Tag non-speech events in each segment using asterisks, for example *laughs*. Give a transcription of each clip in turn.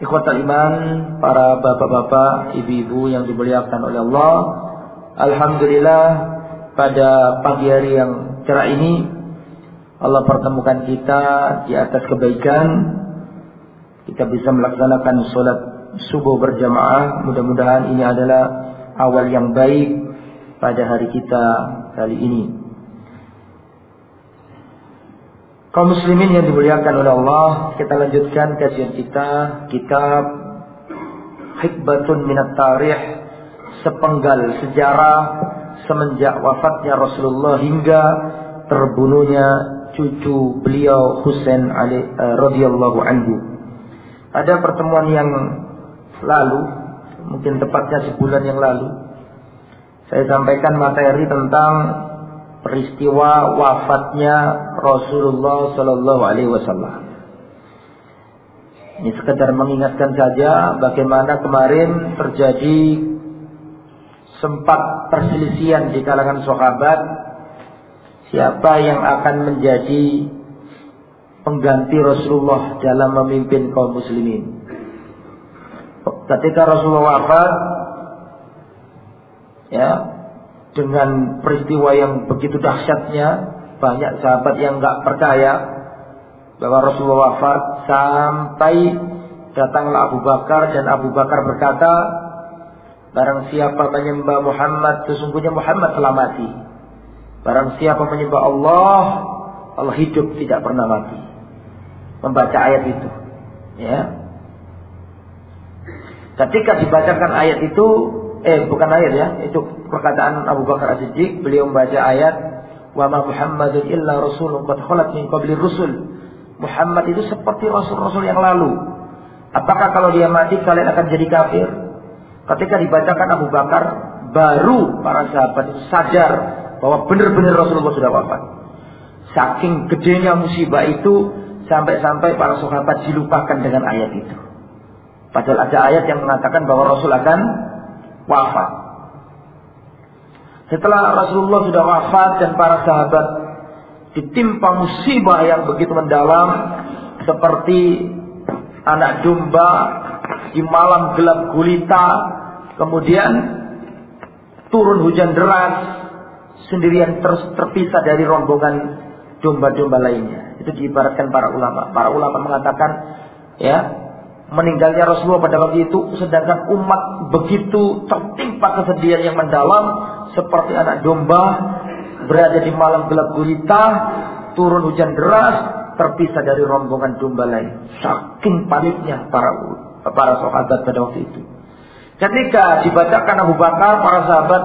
Ikhwatal iman, para bapak-bapak, ibu-ibu yang dimuliakan oleh Allah. Alhamdulillah pada pagi hari yang cerah ini Allah pertemukan kita di atas kebaikan. Kita bisa melaksanakan sholat subuh berjamaah. Mudah-mudahan ini adalah awal yang baik pada hari kita kali ini. Kaum muslimin yang dimuliakan oleh Allah, kita lanjutkan kajian kita kitab Hikbatun Minat Tarikh sepenggal sejarah semenjak wafatnya Rasulullah hingga terbunuhnya cucu beliau Husain ali uh, radhiyallahu anhu. Pada pertemuan yang lalu, mungkin tepatnya sebulan yang lalu, saya sampaikan materi tentang peristiwa wafatnya Rasulullah Shallallahu Alaihi Wasallam. Ini sekedar mengingatkan saja bagaimana kemarin terjadi sempat perselisihan di kalangan sahabat siapa yang akan menjadi pengganti Rasulullah dalam memimpin kaum muslimin. Ketika Rasulullah wafat, ya dengan peristiwa yang begitu dahsyatnya banyak sahabat yang nggak percaya bahwa Rasulullah wafat sampai datanglah Abu Bakar dan Abu Bakar berkata barang siapa menyembah Muhammad sesungguhnya Muhammad telah mati. Barang siapa menyembah Allah Allah hidup tidak pernah mati. Membaca ayat itu ya. Ketika dibacakan ayat itu eh bukan ayat ya, itu perkataan Abu Bakar As-Siddiq, beliau membaca ayat wa ma Muhammadun illa rasulun qad khalat min qabli rusul. Muhammad itu seperti rasul-rasul yang lalu. Apakah kalau dia mati kalian akan jadi kafir? Ketika dibacakan Abu Bakar, baru para sahabat itu sadar bahwa benar-benar Rasulullah sudah wafat. Saking gedenya musibah itu sampai-sampai para sahabat dilupakan dengan ayat itu. Padahal ada ayat yang mengatakan bahwa Rasul akan wafat. Setelah Rasulullah sudah wafat dan para sahabat ditimpa musibah yang begitu mendalam seperti anak domba di malam gelap gulita, kemudian turun hujan deras, sendirian terus terpisah dari rombongan domba-domba lainnya. Itu diibaratkan para ulama. Para ulama mengatakan ya meninggalnya Rasulullah pada waktu itu sedangkan umat begitu tertimpa kesedihan yang mendalam seperti anak domba berada di malam gelap gulita turun hujan deras terpisah dari rombongan domba lain. Saking paniknya para para sahabat pada waktu itu. Ketika dibacakan Abu Bakar para sahabat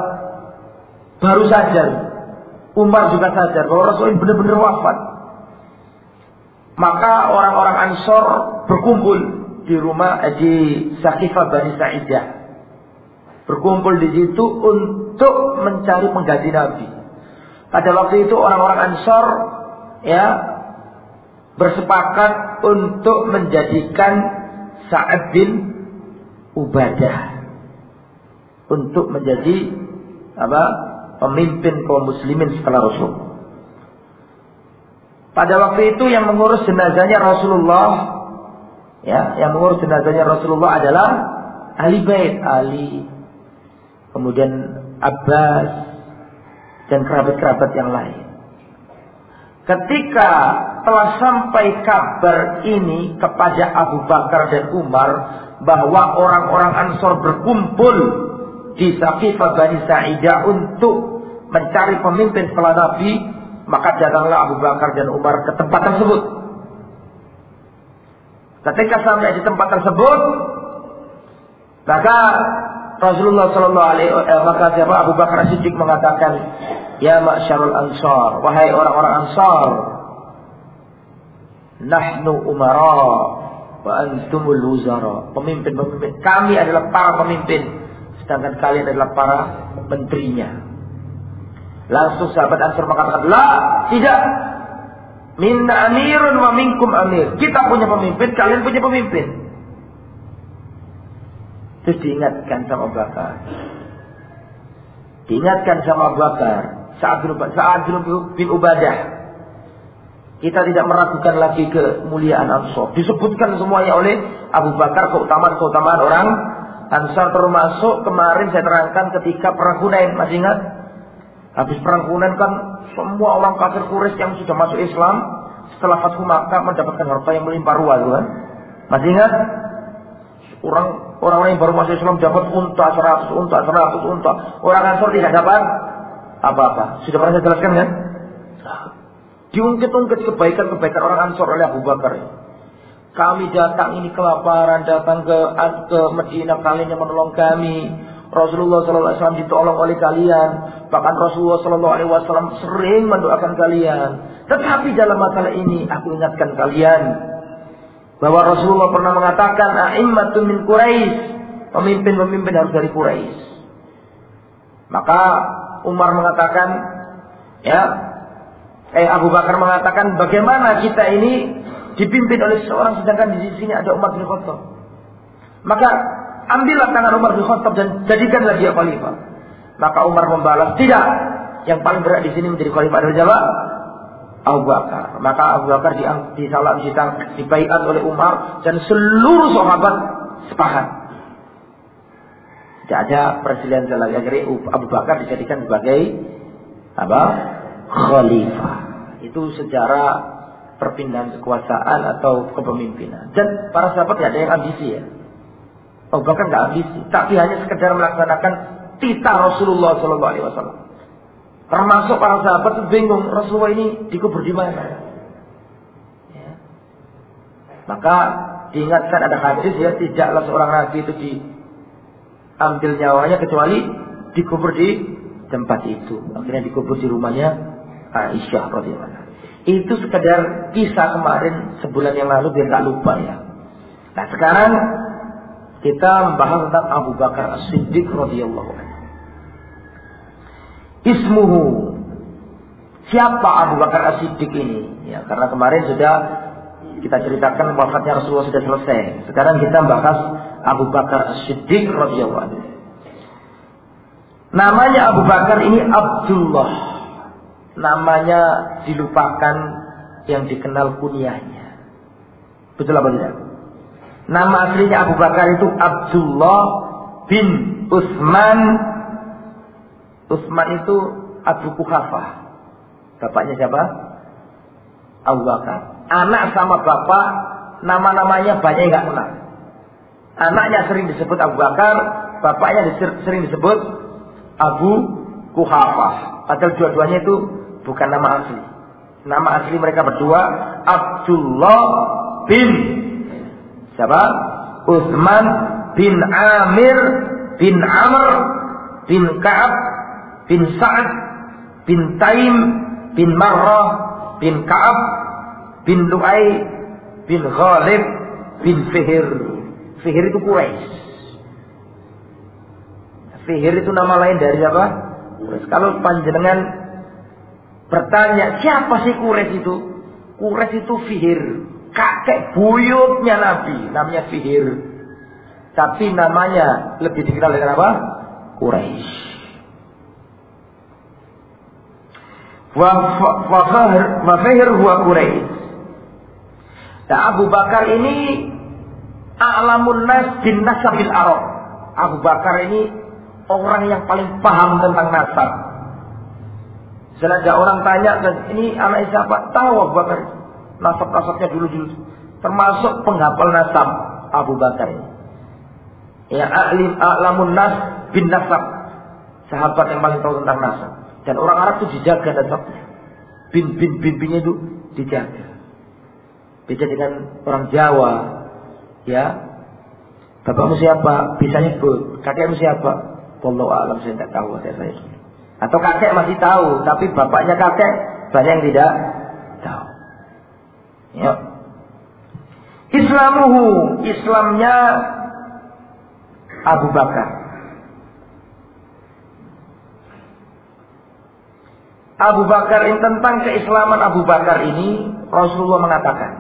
baru sadar Umar juga sadar bahwa Rasul benar-benar wafat. Maka orang-orang Ansor berkumpul di rumah eh, di Sakifah Bani Sa'idah. Berkumpul di situ untuk mencari pengganti Nabi. Pada waktu itu orang-orang Ansor ya bersepakat untuk menjadikan Sa'ad bin Ubadah untuk menjadi apa pemimpin kaum muslimin setelah Rasul. Pada waktu itu yang mengurus jenazahnya Rasulullah ya, yang mengurus jenazahnya Rasulullah adalah Ali Bait, Ali, kemudian Abbas dan kerabat-kerabat yang lain. Ketika telah sampai kabar ini kepada Abu Bakar dan Umar bahwa orang-orang Ansor berkumpul di Saqifah Bani Sa'idah untuk mencari pemimpin setelah Nabi, maka datanglah Abu Bakar dan Umar ke tempat tersebut. Ketika sampai di tempat tersebut, maka Rasulullah Shallallahu Alaihi Wasallam eh, maka siapa Abu Bakar Siddiq mengatakan, Ya Ma'syarul Ansar, wahai orang-orang Ansar, nahnu umara wa antumul wuzara. Pemimpin-pemimpin kami adalah para pemimpin, sedangkan kalian adalah para menterinya. Langsung sahabat Ansar mengatakan, "La, tidak. Minna amirun wa minkum amir. Kita punya pemimpin, kalian punya pemimpin." Terus diingatkan sama Abu Bakar. Diingatkan sama Abu Bakar. Sa'ad bin, Sa'ad bin Ubadah. Kita tidak meragukan lagi kemuliaan Ansor. Disebutkan semuanya oleh Abu Bakar keutamaan-keutamaan orang Ansar termasuk kemarin saya terangkan ketika perang Hunain. Masih ingat? Habis perang Hunain kan semua orang kafir Quraisy yang sudah masuk Islam setelah Fathu Makkah mendapatkan harta yang melimpah ruah kan? Masih ingat? Orang orang yang baru masuk Islam dapat unta 100 unta 100 unta. Orang Ansor tidak dapat apa-apa. Sudah pernah saya jelaskan kan? Diungkit-ungkit kebaikan-kebaikan orang Ansor oleh Abu Bakar. Kami datang ini kelaparan, datang ke ke Medina, kalian yang menolong kami. Rasulullah SAW ditolong oleh kalian. Bahkan Rasulullah SAW sering mendoakan kalian. Tetapi dalam masalah ini aku ingatkan kalian bahwa Rasulullah pernah mengatakan a'immatun min Quraisy, pemimpin-pemimpin harus dari Quraisy. Maka Umar mengatakan, ya, eh Abu Bakar mengatakan, bagaimana kita ini dipimpin oleh seorang sedangkan di sini ada Umar bin Khattab. Maka ambillah tangan Umar bin Khattab dan jadikanlah dia khalifah. Maka Umar membalas, tidak. Yang paling berat di sini menjadi khalifah adalah siapa? Abu Bakar. Maka Abu Bakar disalam dibaiat oleh Umar dan seluruh sahabat sepakat tidak ada perselisihan lagi. Abu Bakar dijadikan sebagai apa? Khalifah. Itu sejarah perpindahan kekuasaan atau kepemimpinan. Dan para sahabat tidak ada yang ambisi ya. Abu Bakar nggak ambisi, tapi hanya sekedar melaksanakan titah Rasulullah Shallallahu Alaihi Wasallam. Termasuk para sahabat itu bingung Rasulullah ini dikubur di mana. Ya. Maka diingatkan ada hadis ya tidaklah seorang nabi itu di ambil nyawanya kecuali dikubur di tempat itu. Akhirnya dikubur di rumahnya Aisyah radhiyallahu Itu sekedar kisah kemarin sebulan yang lalu biar tak lupa ya. Nah sekarang kita membahas tentang Abu Bakar As-Siddiq radhiyallahu anhu. Ismuhu Siapa Abu Bakar As-Siddiq ini? Ya, karena kemarin sudah kita ceritakan wafatnya Rasulullah sudah selesai. Sekarang kita bahas Abu Bakar As-Siddiq radhiyallahu anhu. Namanya Abu Bakar ini Abdullah. Namanya dilupakan yang dikenal kunyahnya. Betul apa tidak? Nama aslinya Abu Bakar itu Abdullah bin Utsman. Utsman itu Abu Kuhafah. Bapaknya siapa? Abu Bakar. Anak sama bapak nama-namanya banyak nggak kenal. Anaknya sering disebut Abu Bakar, bapaknya sering disebut Abu Kuhafah. Padahal dua-duanya itu bukan nama asli. Nama asli mereka berdua Abdullah bin siapa? Utsman bin Amir bin Amr bin Ka'ab bin Sa'ad bin Taim bin Marrah bin Ka'ab bin Lu'ay bin Ghalib bin Fihir. Fihir itu Quraisy. Fihir itu nama lain dari apa? Quraisy. Kalau panjenengan bertanya siapa sih Quraisy itu? Quraisy itu Fihir. Kakek buyutnya Nabi, namanya Fihir. Tapi namanya lebih dikenal dengan apa? Quraisy. wa fahr huwa Quraisy. Dan Abu Bakar ini a'lamun nas bin nasabil Arab. Abu Bakar ini orang yang paling paham tentang nasab. Ada orang tanya, ini anak siapa? Tahu Abu Bakar. Nasab-nasabnya dulu-dulu. Termasuk penghafal nasab Abu Bakar. Ya, a'lim a'lamun nas bin nasab. Sahabat yang paling tahu tentang nasab. Dan orang Arab itu dijaga nasabnya. Bin bin bin binnya itu dijaga. Beda dengan orang Jawa. Ya. Bapakmu siapa? Bisa nyebut. Kakekmu siapa? Wallahu alam saya tidak tahu kakek saya. Atau kakek masih tahu, tapi bapaknya kakek banyak yang tidak. Ya. Islamuhu, Islamnya Abu Bakar. Abu Bakar ini tentang keislaman Abu Bakar ini Rasulullah mengatakan,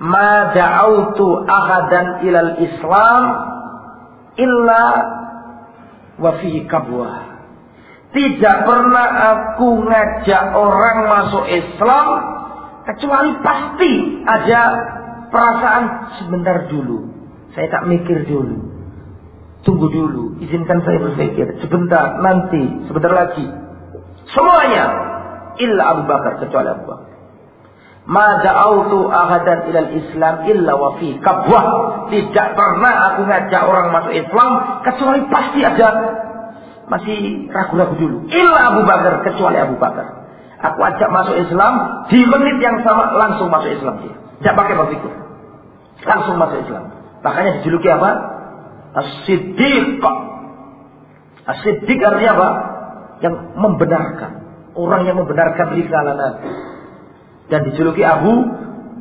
"Ma da'autu ahadan ilal Islam illa wa fihi kabwah." Tidak pernah aku ngajak orang masuk Islam kecuali pasti ada perasaan sebentar dulu. Saya tak mikir dulu. Tunggu dulu, izinkan saya berpikir. Sebentar, nanti, sebentar lagi. Semuanya. Illa Abu Bakar, kecuali Abu Bakar. Ma da'autu ahadan ilal Islam illa wa fi kabwah. Tidak pernah aku ngajak orang masuk Islam kecuali pasti ada masih ragu-ragu dulu. Illa Abu Bakar kecuali Abu Bakar. Aku ajak masuk Islam di menit yang sama langsung masuk Islam dia. Tidak pakai berpikir. Langsung masuk Islam. Makanya dijuluki apa? As-Siddiq. As-Siddiq artinya apa? Yang membenarkan. Orang yang membenarkan risalah Nabi. Dan dijuluki Abu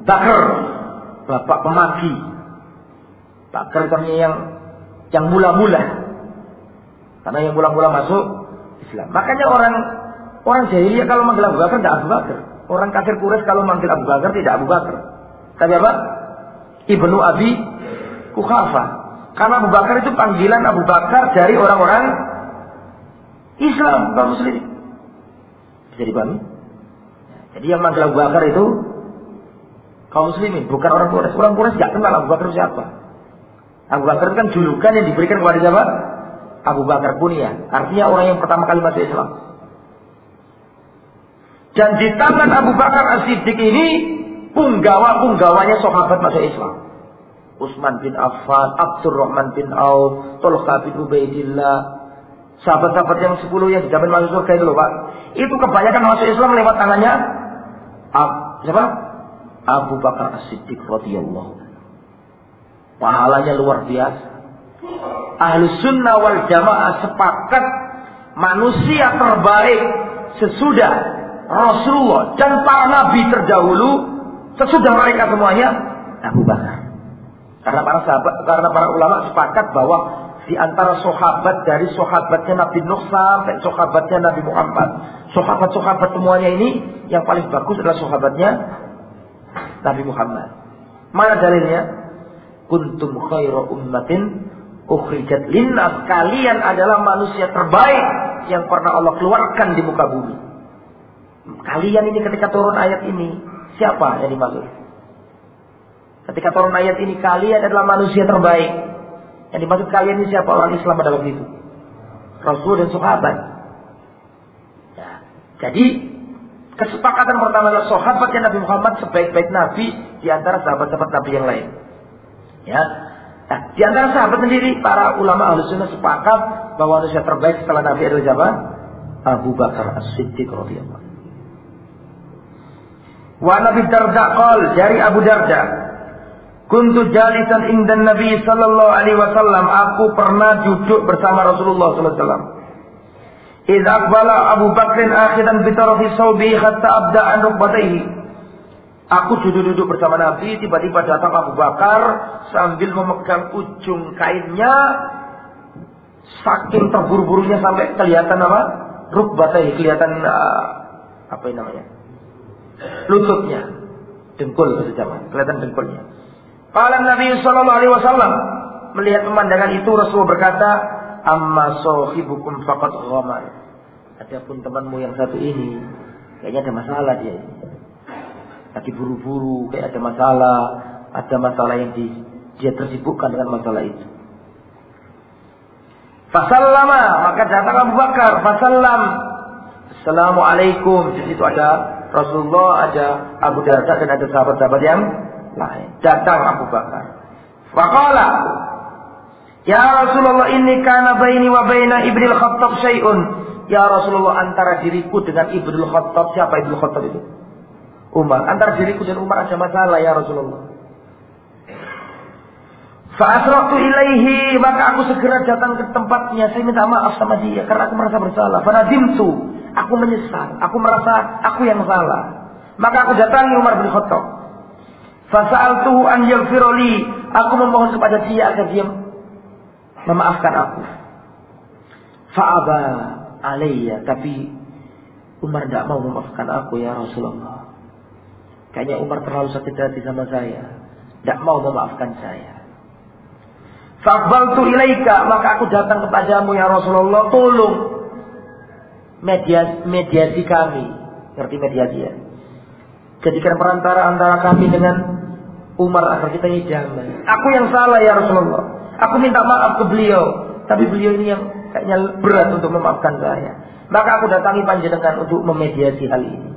Bakar. Bapak pemaki. Bakar artinya yang yang mula-mula. Karena yang mula-mula masuk Islam. Makanya orang orang jahiliyah kalau manggil Abu Bakar tidak Abu Bakar. Orang kafir Quraisy kalau manggil Abu Bakar tidak Abu Bakar. Tapi apa? Ibnu Abi Kuhafa. Karena Abu Bakar itu panggilan Abu Bakar dari orang-orang Islam, bukan Muslim. Bisa dipahami? Jadi yang manggil Abu Bakar itu kaum muslimin, bukan orang Quraisy. Orang Quraisy tidak kenal Abu Bakar siapa. Abu Bakar itu kan julukan yang diberikan kepada siapa? Abu Bakar punya. Artinya orang yang pertama kali masuk Islam. Dan di tangan Abu Bakar As-Siddiq ini punggawa-punggawanya sahabat masuk Islam. Utsman bin Affan, Abdurrahman bin Auf, Tolha bin Ubaidillah, sahabat-sahabat yang sepuluh yang dijamin masuk surga itu loh Pak. Itu kebanyakan masuk Islam lewat tangannya Ab, siapa? Abu Bakar As-Siddiq radhiyallahu Pahalanya luar biasa. Ahlu sunnah wal jamaah sepakat manusia terbaik sesudah Rasulullah dan para nabi terdahulu sesudah mereka semuanya Abu Bakar. Karena para sahabat, karena para ulama sepakat bahwa di antara sahabat dari sahabatnya Nabi Nuh sampai sahabatnya Nabi Muhammad, sahabat-sahabat semuanya ini yang paling bagus adalah sahabatnya Nabi Muhammad. Mana dalilnya? Kuntum khairu ummatin ukhrijat linnas. Kalian adalah manusia terbaik yang pernah Allah keluarkan di muka bumi. Kalian ini ketika turun ayat ini, siapa yang dimaksud? Ketika turun ayat ini kalian adalah manusia terbaik. Yang dimaksud kalian ini siapa orang Islam pada waktu itu? Rasul dan sahabat. Ya. Jadi kesepakatan pertama adalah sahabatnya Nabi Muhammad sebaik-baik Nabi di antara sahabat-sahabat Nabi yang lain. Ya. Nah, di antara sahabat sendiri para ulama ahli sunnah sepakat bahwa manusia terbaik setelah Nabi adalah siapa? Abu Bakar As-Siddiq radhiyallahu Wa Nabi Darda qol dari Abu Darda Kuntu jalisan indan Nabi sallallahu alaihi wasallam. Aku pernah duduk bersama Rasulullah sallallahu alaihi wasallam. Idza Abu Bakrin akhidan bi tarafi sawbi hatta abda an rukbatayhi. Aku duduk-duduk bersama Nabi, tiba-tiba datang Abu Bakar sambil memegang ujung kainnya saking terburu-burunya sampai kelihatan apa? Rukbatayhi, kelihatan uh, apa namanya? Lututnya. Dengkul Jawa, kelihatan dengkulnya. Kala Nabi Sallallahu Alaihi Wasallam melihat pemandangan itu Rasul berkata, Amma sohibukum fakat ghamar. Adapun temanmu yang satu ini Kayaknya ada masalah dia. Lagi buru-buru, kayak ada masalah, ada masalah yang di, dia tersibukkan dengan masalah itu. Fasallama, maka datang Abu Bakar, fasallam. Assalamualaikum. Di situ ada Rasulullah, ada Abu Darda dan ada sahabat-sahabat yang lain. Datang Abu Bakar. Faqala, Ya Rasulullah ini karena baini wa baina Ibnul Khattab syai'un. Ya Rasulullah antara diriku dengan Ibnul Khattab siapa Ibnul Khattab itu? Umar. Antara diriku dan Umar ada masalah ya Rasulullah. Fa'asratu ilaihi maka aku segera datang ke tempatnya. Saya minta maaf sama dia karena aku merasa bersalah. Fanadimtu, aku menyesal. Aku merasa aku yang salah. Maka aku datangi Umar bin Khattab. Fasa'altuhu an yaghfirli. Aku memohon kepada dia agar dia memaafkan aku. Fa'aba alayya. Tapi Umar tidak mau memaafkan aku ya Rasulullah. Kayaknya Umar terlalu sakit hati sama saya. Tidak mau memaafkan saya. tu ilaika, maka aku datang kepadamu ya Rasulullah, tolong mediasi, mediasi kami. Ngerti mediasi ya? Jadikan perantara antara kami dengan Umar agar kita ini damai. Aku yang salah ya Rasulullah. Aku minta maaf ke beliau, tapi beliau ini yang kayaknya berat untuk memaafkan saya. Maka aku datangi panjenengan untuk memediasi hal ini.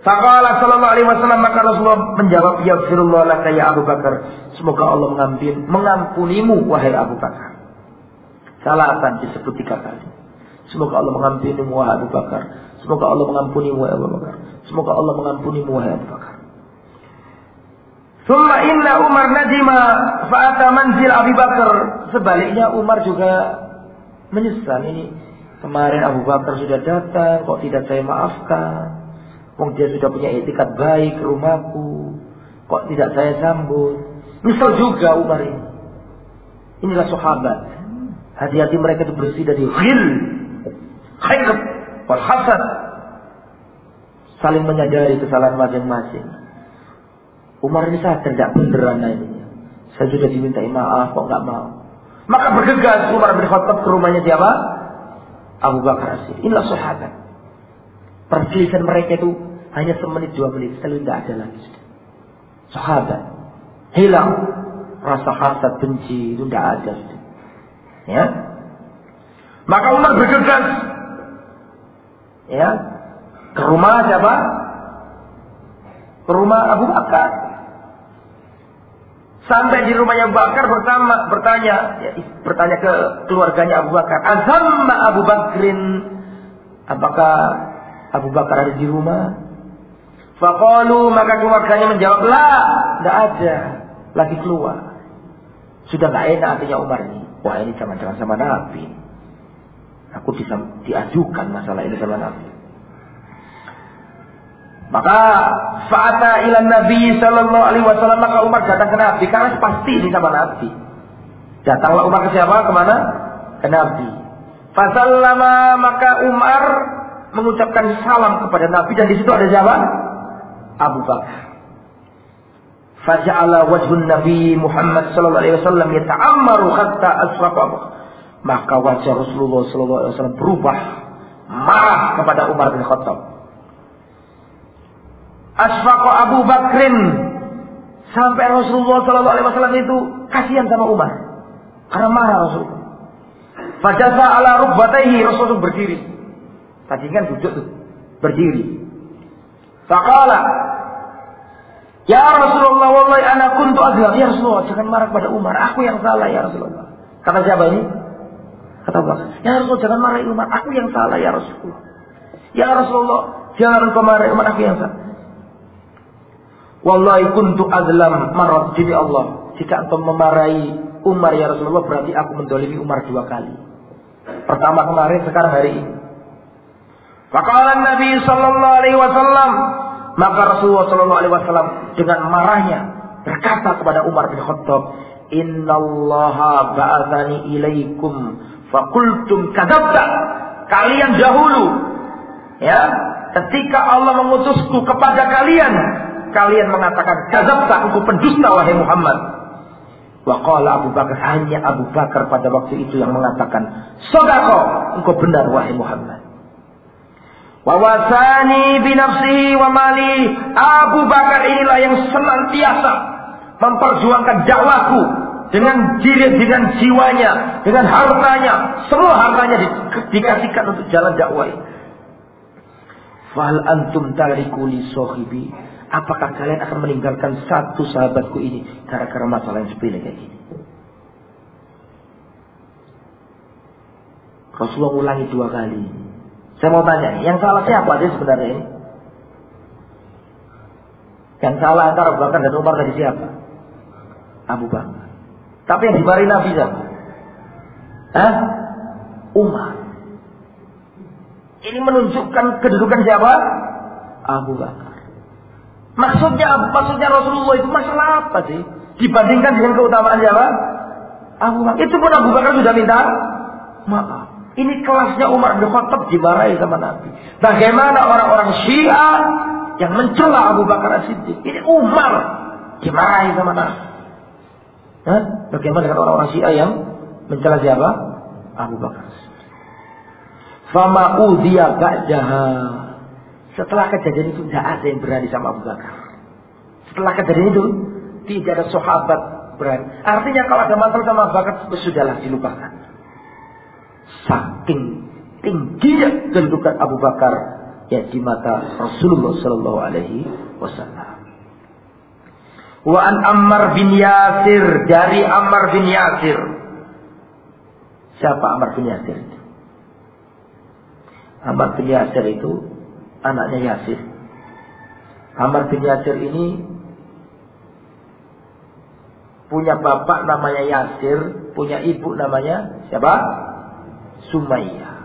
Faqala sallallahu alaihi wasallam maka Rasulullah menjawab ya firullah laka ya Abu Bakar. Semoga Allah mengampunimu wahai Abu Bakar. Salatan disebut tiga kali. Semoga Allah mengampunimu wahai Abu Bakar. Semoga Allah mengampunimu wahai Abu Bakar. Semoga Allah mengampunimu wahai Abu Bakar. Summa inna Umar najima fa'ata manzil Abu Bakar. Sebaliknya Umar juga menyesal ini. Kemarin Abu Bakar sudah datang, kok tidak saya maafkan? Wong dia sudah punya etikat baik ke rumahku. Kok tidak saya sambut? Misal juga Umar ini. Inilah sahabat. Hati-hati mereka itu bersih dari ghil, khair, wal hasad. Saling menyadari kesalahan masing-masing. Umar ini sadar tidak beneran ini. Saya sudah diminta maaf kok nggak mau. Maka bergegas Umar bin Khattab ke rumahnya siapa? Abu Bakar Asir. Inilah sahabat. Perselisihan mereka itu hanya semenit dua menit, setelah tidak ada lagi. Sahabat hilang rasa hasad benci itu tidak ada. Sudah. Ya, maka Umar bergegas ya ke rumah siapa? Ke rumah Abu Bakar. Sampai di rumahnya Abu Bakar bertama, bertanya, ya, bertanya ke keluarganya Abu Bakar. Azamma Abu Bakrin. Apakah Abu Bakar ada di rumah? Fakalu maka keluarganya menjawab lah, tidak ada, lagi keluar. Sudah nggak enak artinya Umar ini. Wah ini jangan-jangan sama Nabi. Aku bisa diajukan masalah ini sama Nabi. Maka fa'ata ilan Nabi Sallallahu Alaihi Wasallam maka Umar datang ke Nabi karena pasti ini sama Nabi. Datanglah Umar ke siapa? Ke mana? Ke Nabi. Fasallama maka Umar mengucapkan salam kepada Nabi dan di situ ada siapa? Abu Bakar. Faja'ala wajhun Nabi Muhammad sallallahu alaihi wasallam yata'ammaru hatta asrafa Maka wajah Rasulullah sallallahu alaihi wasallam berubah marah kepada Umar bin Khattab. Asfaqa Abu Bakrin sampai Rasulullah sallallahu alaihi wasallam itu kasihan sama Umar karena marah Rasulullah. Fajasa ala rukbatayhi Rasulullah berdiri. Tadi kan duduk tuh, berdiri. Faqala Ya Rasulullah wallahi ana kuntu azlam. Ya Rasulullah, jangan marah kepada Umar. Aku yang salah ya Rasulullah. Kata siapa ini? Kata Abu Ya Rasulullah, jangan marah Umar. Aku yang salah ya Rasulullah. Ya Rasulullah, jangan kau marah Umar. Aku yang salah. Wallahi kuntu azlam marah demi Allah. Jika engkau memarahi Umar ya Rasulullah berarti aku mendolimi Umar dua kali. Pertama kemarin, sekarang hari ini. Faqala Nabi sallallahu alaihi wasallam maka Rasulullah Shallallahu Alaihi Wasallam dengan marahnya berkata kepada Umar bin Khattab, Inna Allah ba'athani ilaikum fakultum kadabta. Kalian dahulu, ya, ketika Allah mengutusku kepada kalian, kalian mengatakan kadabta, engkau pendusta wahai Muhammad. Waqala Abu Bakar hanya Abu Bakar pada waktu itu yang mengatakan, Sodako, engkau benar wahai Muhammad. Wawasani binafsi wa mali. Abu Bakar inilah yang senantiasa memperjuangkan dakwaku dengan diri, dengan jiwanya, dengan hartanya, semua hartanya di, dikasihkan untuk jalan dakwah. Fal antum tariku li sohibi. Apakah kalian akan meninggalkan satu sahabatku ini gara-gara masalah yang sepele kayak gini? Rasulullah ulangi dua kali. Saya mau tanya, yang salah siapa sih sebenarnya ini? Yang salah antara Abu Bakar dan Umar dari siapa? Abu Bakar. Tapi yang dimarahi Nabi siapa? Hah? Umar. Ini menunjukkan kedudukan siapa? Abu Bakar. Maksudnya maksudnya Rasulullah itu masalah apa sih? Dibandingkan dengan keutamaan siapa? Abu Bakar. Itu pun Abu Bakar sudah minta maaf. Ini kelasnya Umar bin Khattab dimarahi sama Nabi. Bagaimana orang-orang Syiah yang mencela Abu Bakar As-Siddiq? Ini Umar dimarahi sama Nabi. Hah? Bagaimana dengan orang-orang Syiah yang mencela siapa? Abu Bakar. Fama udiya ba'daha. Setelah kejadian itu tidak ada yang berani sama Abu Bakar. Setelah kejadian itu tidak ada sahabat berani. Artinya kalau ada masalah sama Abu Bakar sudahlah dilupakan. Saking tingginya kedudukan Abu Bakar ya di mata Rasulullah Sallallahu Alaihi Wasallam. Wa an Ammar bin Yasir dari Ammar bin Yasir. Siapa Ammar bin Yasir? Ammar bin Yasir itu anaknya Yasir. Ammar bin Yasir ini punya bapak namanya Yasir, punya ibu namanya siapa? Sumayyah.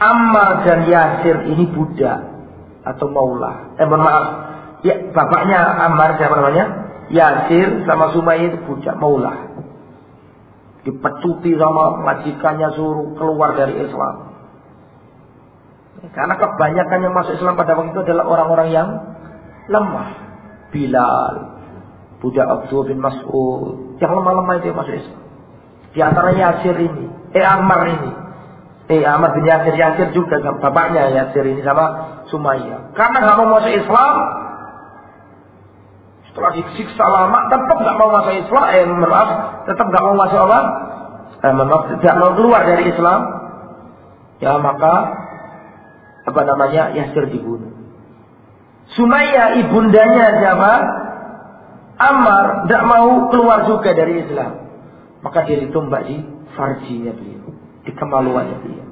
Ammar dan Yasir ini budak atau maulah. Eh mohon maaf, ya bapaknya Ammar siapa namanya? Yasir sama Sumayyah itu budak maulah. Dipecuti sama majikannya suruh keluar dari Islam. Karena kebanyakan yang masuk Islam pada waktu itu adalah orang-orang yang lemah. Bilal, budak Abdul bin Mas'ud, yang lemah-lemah itu yang masuk Islam. Di antaranya Yasir ini, eh Ammar ini. Eh Ammar bin Yasir, Yasir juga bapaknya Yasir ini sama Sumayyah. Karena mau masuk Islam, setelah disiksa lama, tetap nggak mau masuk Islam, eh maaf, tetap nggak mau masuk apa? Eh, maaf, tidak mau keluar dari Islam. Ya maka apa namanya Yasir dibunuh. Sumayyah ibundanya siapa? Ammar tidak mau keluar juga dari Islam. Maka dia ditumbak di farjinya beliau. Di kemaluannya beliau.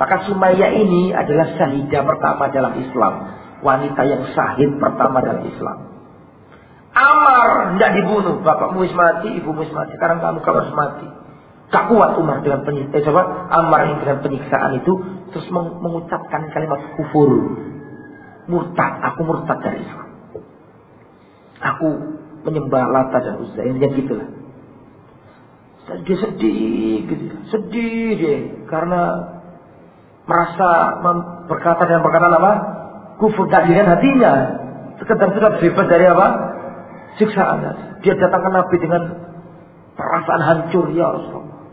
Maka Sumayyah ini adalah syahidah pertama dalam Islam. Wanita yang sahid pertama dalam Islam. Amar tidak dibunuh. Bapakmu wis mati, ibumu wis mati. Sekarang kamu kamu harus mati. Tak kuat Umar dengan penyiksaan. Eh, Amar ini dengan penyiksaan itu terus mengucapkan kalimat kufur. Murtad, aku murtad dari Islam. Aku menyembah Lata dan Uzza. Intinya gitulah. Dan dia sedih gitu. Sedih dia karena merasa berkata dengan perkataan apa? Kufur dengan hatinya. Sekedar sudah bebas dari apa? Siksaan. Dia datang ke Nabi dengan perasaan hancur ya Rasulullah.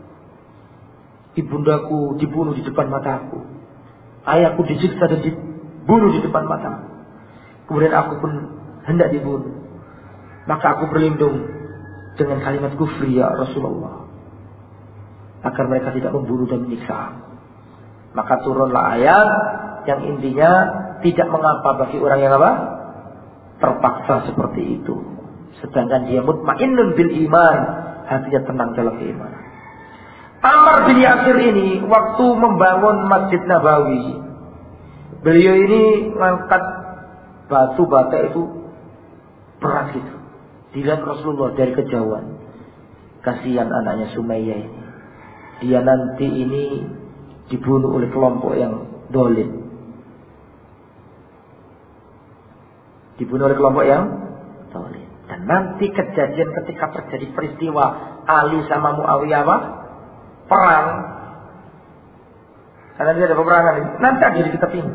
Ibundaku dibunuh di depan mataku. Ayahku disiksa dan dibunuh di depan mataku. Kemudian aku pun hendak dibunuh. Maka aku berlindung dengan kalimat kufri ya Rasulullah agar mereka tidak membunuh dan menyiksa. Maka turunlah ayat yang intinya tidak mengapa bagi orang yang apa? Terpaksa seperti itu. Sedangkan dia mutmainnun bil iman, hatinya tenang dalam iman. Amr bin Yasir ini waktu membangun Masjid Nabawi, beliau ini mengangkat batu bata itu berat gitu. Dilihat Rasulullah dari kejauhan. Kasihan anaknya Sumayyah ini dia nanti ini dibunuh oleh kelompok yang dolim. Dibunuh oleh kelompok yang dolim. Dan nanti kejadian ketika terjadi peristiwa Ali sama Muawiyah apa? Perang. Karena dia ada peperangan. Nanti ada di kitab ini.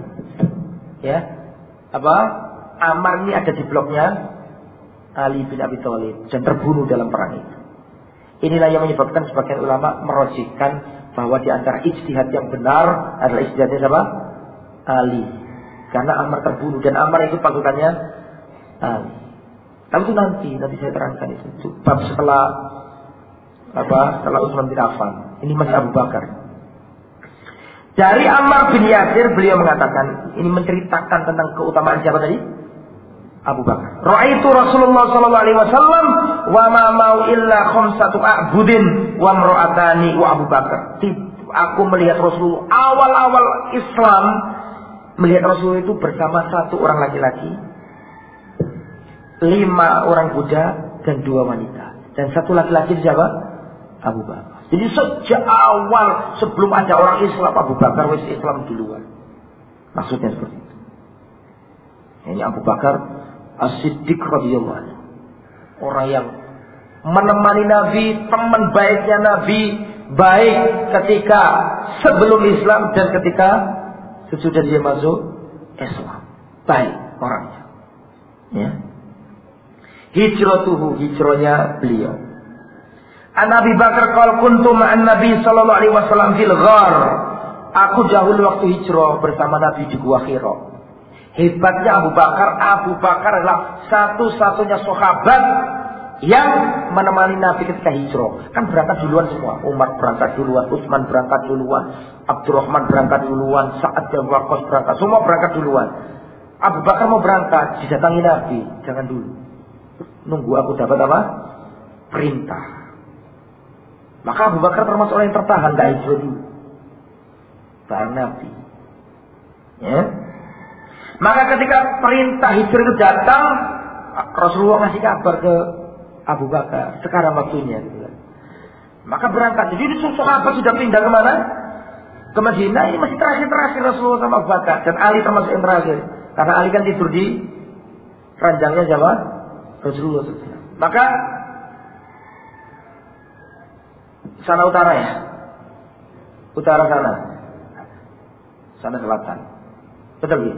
Ya. Apa? Amar ini ada di bloknya Ali bin Abi Thalib dan terbunuh dalam perang itu. Inilah yang menyebabkan sebagian ulama merojikan bahwa di antara ijtihad yang benar adalah ijtihadnya siapa? Ali. Karena Ammar terbunuh dan Ammar itu pasukannya Ali. Tapi itu nanti, nanti saya terangkan itu. itu bab setelah apa? Setelah Utsman bin Affan. Ini masih Abu Bakar. Dari Ammar bin Yasir beliau mengatakan ini menceritakan tentang keutamaan siapa tadi? Abu Bakar. Ra'aitu Rasulullah sallallahu alaihi wasallam wa ma mau illa khamsatu a'budin wa imra'atani wa Abu Bakar. Aku melihat Rasulullah awal-awal Islam melihat Rasulullah itu bersama satu orang laki-laki lima orang Buddha dan dua wanita. Dan satu laki-laki siapa? Abu Bakar. Jadi sejak awal sebelum ada orang Islam Abu Bakar wis Islam duluan. Maksudnya seperti itu. Ini Abu Bakar As-Siddiq radhiyallahu. Orang yang menemani Nabi, teman baiknya Nabi, baik ketika sebelum Islam dan ketika sesudah dia masuk Islam. Baik orangnya. Ya hijratuhu hijrahnya beliau. An Nabi Bakar qal kuntu ma'an Nabi sallallahu alaihi wasallam fil ghar. Aku dahulu waktu hijrah bersama Nabi di Gua Hira. Hebatnya Abu Bakar, Abu Bakar adalah satu-satunya sahabat yang menemani Nabi ketika hijrah. Kan berangkat duluan semua. Umar berangkat duluan, Utsman berangkat duluan, Abdurrahman berangkat duluan, Sa'ad dan Waqqas berangkat. Semua berangkat duluan. Abu Bakar mau berangkat, didatangi Nabi. Jangan dulu. Nunggu aku dapat apa? Perintah. Maka Abu Bakar termasuk orang yang tertahan hijrah dulu. Barang Nabi. Ya. Maka ketika perintah hijrah itu datang, Rasulullah ngasih kabar ke Abu Bakar. Sekarang waktunya. Gitu. Kan. Maka berangkat. Jadi sahabat sudah pindah ke mana? Ke Madinah. Ini masih terakhir-terakhir Rasulullah sama Abu Bakar. Dan Ali termasuk yang terakhir. Karena Ali kan tidur di ranjangnya siapa? Rasulullah SAW. Maka sana utara ya, utara sana, sana selatan, betul ya?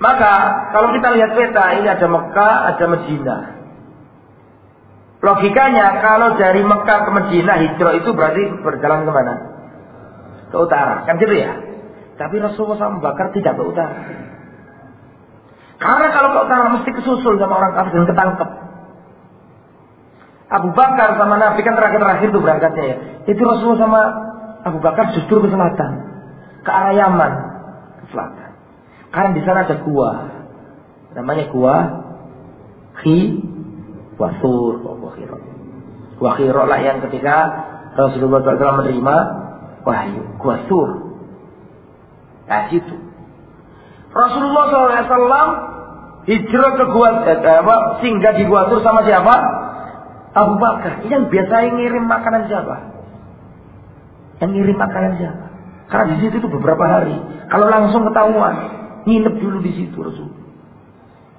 Maka kalau kita lihat peta ini ada Mekah, ada Medina. Logikanya kalau dari Mekah ke Medina hijrah itu berarti berjalan ke mana? Ke utara, kan gitu ya? Tapi Rasulullah SAW tidak ke utara. Karena kalau kau utara mesti kesusul sama orang kafir dan ketangkep. Abu Bakar sama Nabi kan terakhir-terakhir itu berangkatnya ya. Itu Rasulullah sama Abu Bakar justru ke selatan. Ke arah Yaman. Ke selatan. Karena di sana ada gua. Namanya gua Khi Wasur. Wakhiro. Wakhiro lah yang ketika Rasulullah SAW menerima wahyu. Gua Sur. Nah situ. Rasulullah SAW hijrah ke gua eh, apa singgah di gua tur sama siapa? Abu Bakar. Yang biasa yang ngirim makanan siapa? Yang ngirim makanan siapa? Karena di situ itu beberapa hari. Kalau langsung ketahuan, nginep dulu di situ Rasul.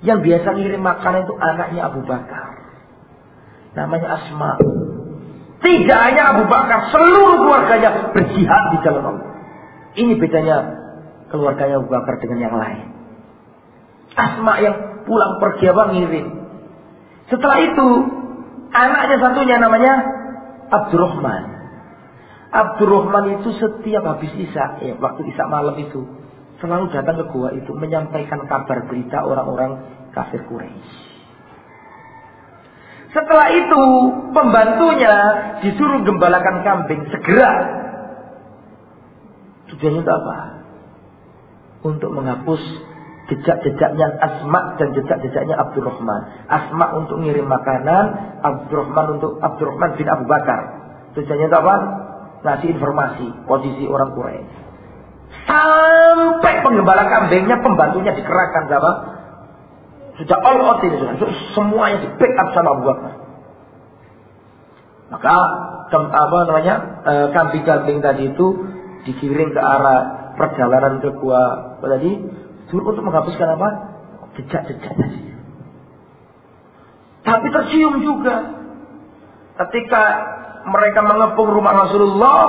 Yang biasa ngirim makanan itu anaknya Abu Bakar. Namanya Asma. Tidak hanya Abu Bakar, seluruh keluarganya berjihad di jalan Allah. Ini bedanya keluarganya Abu Bakar dengan yang lain. Asma yang pulang pergi apa ngirim. Setelah itu anaknya satunya namanya Abdurrahman. Abdurrahman itu setiap habis Isya, ya, waktu Isya malam itu selalu datang ke gua itu menyampaikan kabar berita orang-orang kafir Quraisy. Setelah itu pembantunya disuruh gembalakan kambing segera. Tujuannya untuk apa? Untuk menghapus jejak-jejaknya Asma dan jejak-jejaknya Abdurrahman. Asma untuk ngirim makanan, Abdurrahman untuk Abdurrahman bin Abu Bakar. Tujuannya itu apa? Ngasih informasi posisi orang Quraisy. Sampai penggembala kambingnya pembantunya dikerahkan siapa? Sudah all out ini sudah. Semuanya di backup sama Abu Bakar. Maka apa namanya eh, kambing-kambing tadi itu dikirim ke arah perjalanan ke gua tadi Suruh untuk menghapuskan apa? Jejak-jejak tadi. Tapi tercium juga. Ketika mereka mengepung rumah Rasulullah,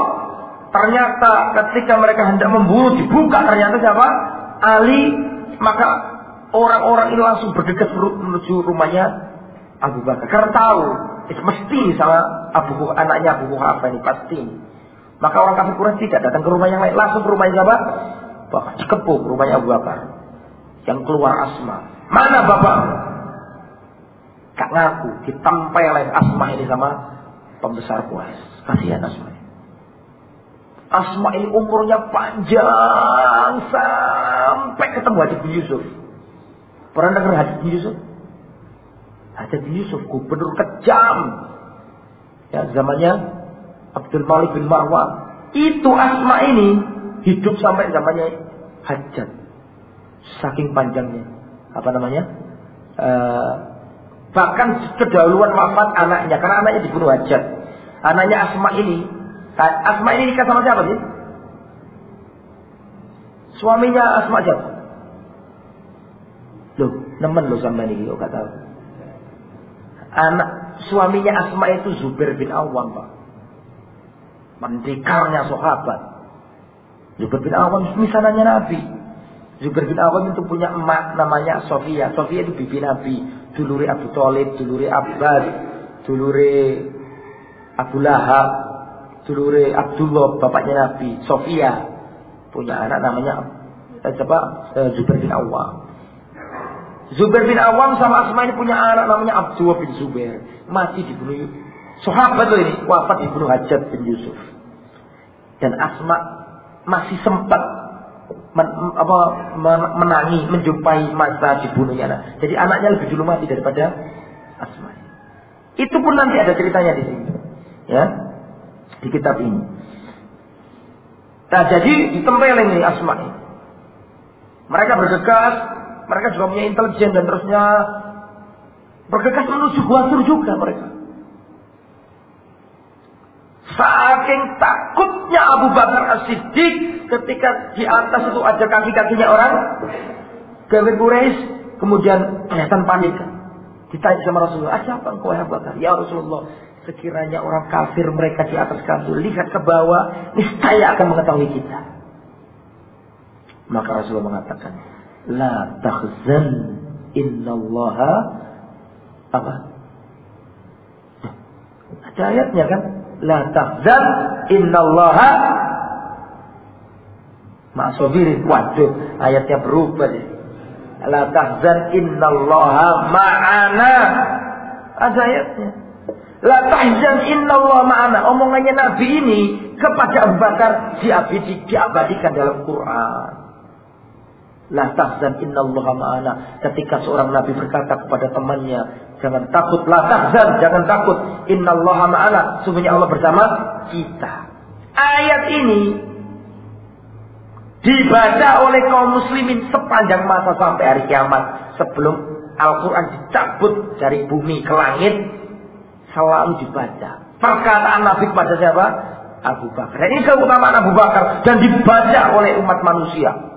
ternyata ketika mereka hendak memburu dibuka ternyata siapa? Ali, maka orang-orang ini langsung bergegas menuju rumahnya Abu Bakar. Karena tahu, itu mesti sama Abu anaknya Abu Hurairah ini pasti. Maka orang kafir Quraisy tidak datang ke rumah yang lain, langsung ke rumah siapa? Bapak dikepung rumahnya Abu Bakar. Yang keluar Asma. Mana bapak? Kak ngaku, ditempelin Asma ini sama pembesar Quraisy. Kasihan Asma. Asma ini umurnya panjang sampai ketemu Haji bin Yusuf. Pernah dengar Haji bin Yusuf? Haji bin Yusuf gubernur kejam. Ya, zamannya Abdul Malik bin Marwan. Itu Asma ini hidup sampai zamannya Hajat. Saking panjangnya. Apa namanya? Uh, bahkan kedahuluan wafat anaknya. Karena anaknya dibunuh Hajat. Anaknya Asma ini. Asma ini nikah sama siapa sih? Suaminya Asma siapa? Loh, nemen lo sama ini, kok tahu. Anak suaminya Asma itu Zubair bin Awam, Pak mendekarnya sahabat. Zubair bin Awam misalnya Nabi. Zubair bin Awam itu punya emak namanya Sofia. Sofia itu bibi Nabi. Duluri Abu Talib, duluri Abbas, duluri Abu Lahab, duluri Abdullah, bapaknya Nabi. Sofia punya anak namanya eh, siapa? Eh, Zubair bin Awam. Zubair bin Awam sama Asma ini punya anak namanya Abdullah bin Zubair. Mati dibunuh. Sahabat ini wafat dibunuh Hajat bin Yusuf dan Asma masih sempat men, apa, menangi, menjumpai masa dibunuhnya anak. Jadi anaknya lebih dulu mati daripada Asma. Itu pun nanti ada ceritanya di sini, ya, di kitab ini. Nah, jadi ditempelin ini Asma ini. Mereka bergegas, mereka juga punya intelijen dan terusnya bergegas menuju gua juga mereka. Saking takutnya Abu Bakar As-Siddiq ketika di atas itu ada kaki-kakinya orang kafir Quraisy, kemudian kelihatan panik. Ditanya sama Rasulullah, "Ada apa engkau Abu Bakar?" "Ya Rasulullah, sekiranya orang kafir mereka di atas kami lihat ke bawah, niscaya akan mengetahui kita." Maka Rasulullah mengatakan, "La tahzan innallaha apa?" Ada ayatnya kan? La tahzan innallaha ma'asobirin. Waduh, ayatnya berubah. La tahzan innallaha ma'ana. Ada ayatnya. La tahzan innallaha ma'ana. Omongannya Nabi ini kepada Abu Bakar diabadi, diabadikan dalam Quran. La tahzan innallaha ma'ana. Ketika seorang Nabi berkata kepada temannya, Jangan takut, la tahzan, jangan takut. Innallaha ma'ana. Sungguhnya Allah bersama kita. Ayat ini dibaca oleh kaum muslimin sepanjang masa sampai hari kiamat. Sebelum Al-Quran dicabut dari bumi ke langit. Selalu dibaca. Perkataan Nabi kepada siapa? Abu Bakar. Ini keutamaan Abu Bakar. Dan dibaca oleh umat manusia.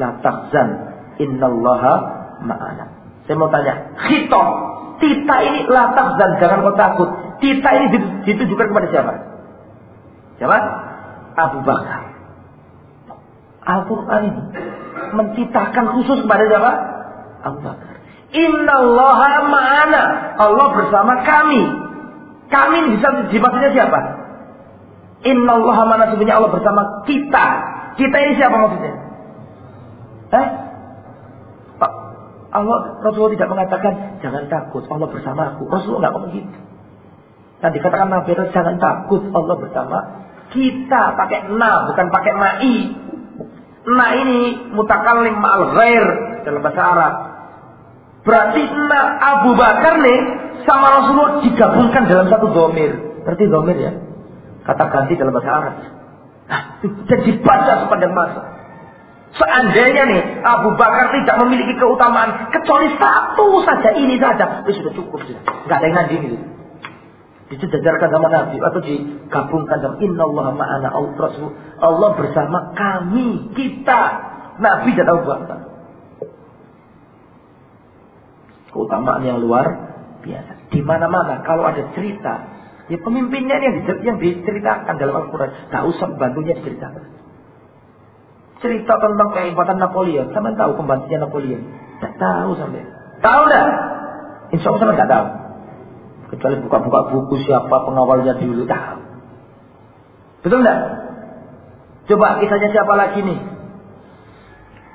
La tahzan. Innallaha ma'ana. Saya mau tanya. Khitab Tita ini latah dan jangan kau takut. Tita ini ditujukan kepada siapa? Siapa? Abu Bakar. Al-Quran ini mentitakan khusus kepada siapa? Abu Bakar. Innallaha ma'ana. Allah bersama kami. Kami bisa dimaksudnya siapa? Innallaha ma'ana sebenarnya Allah bersama kita. Kita ini siapa maksudnya? Eh? Allah Rasulullah tidak mengatakan jangan takut Allah bersama aku. Rasulullah nggak ngomong gitu. Dan dikatakan Nabi jangan takut Allah bersama kita pakai na bukan pakai ma'i. Na ini mutakallim ma'al ghair dalam bahasa Arab. Berarti na Abu Bakar nih sama Rasulullah digabungkan dalam satu domir. Berarti domir ya. Kata ganti dalam bahasa Arab. Nah, dan dibaca sepanjang masa. Seandainya nih Abu Bakar tidak memiliki keutamaan kecuali satu saja ini saja, itu sudah cukup sudah. Enggak ada yang nanding itu. Disejajarkan sama Nabi atau digabungkan sama Inna Allah ma'ana Rasul. Allah bersama kami, kita. Nabi dan Abu Bakar. Keutamaan yang luar biasa. Di mana-mana kalau ada cerita, ya pemimpinnya yang diceritakan dalam Al-Quran. Tak usah bantunya diceritakan cerita tentang kehebatan Napoleon. Sama tahu pembantunya Napoleon? Tidak tahu sampai. Tahu dah? Insya Allah sama tidak tahu. Kecuali buka-buka buku siapa pengawalnya dulu tahu. Betul enggak? Coba kisahnya siapa lagi nih?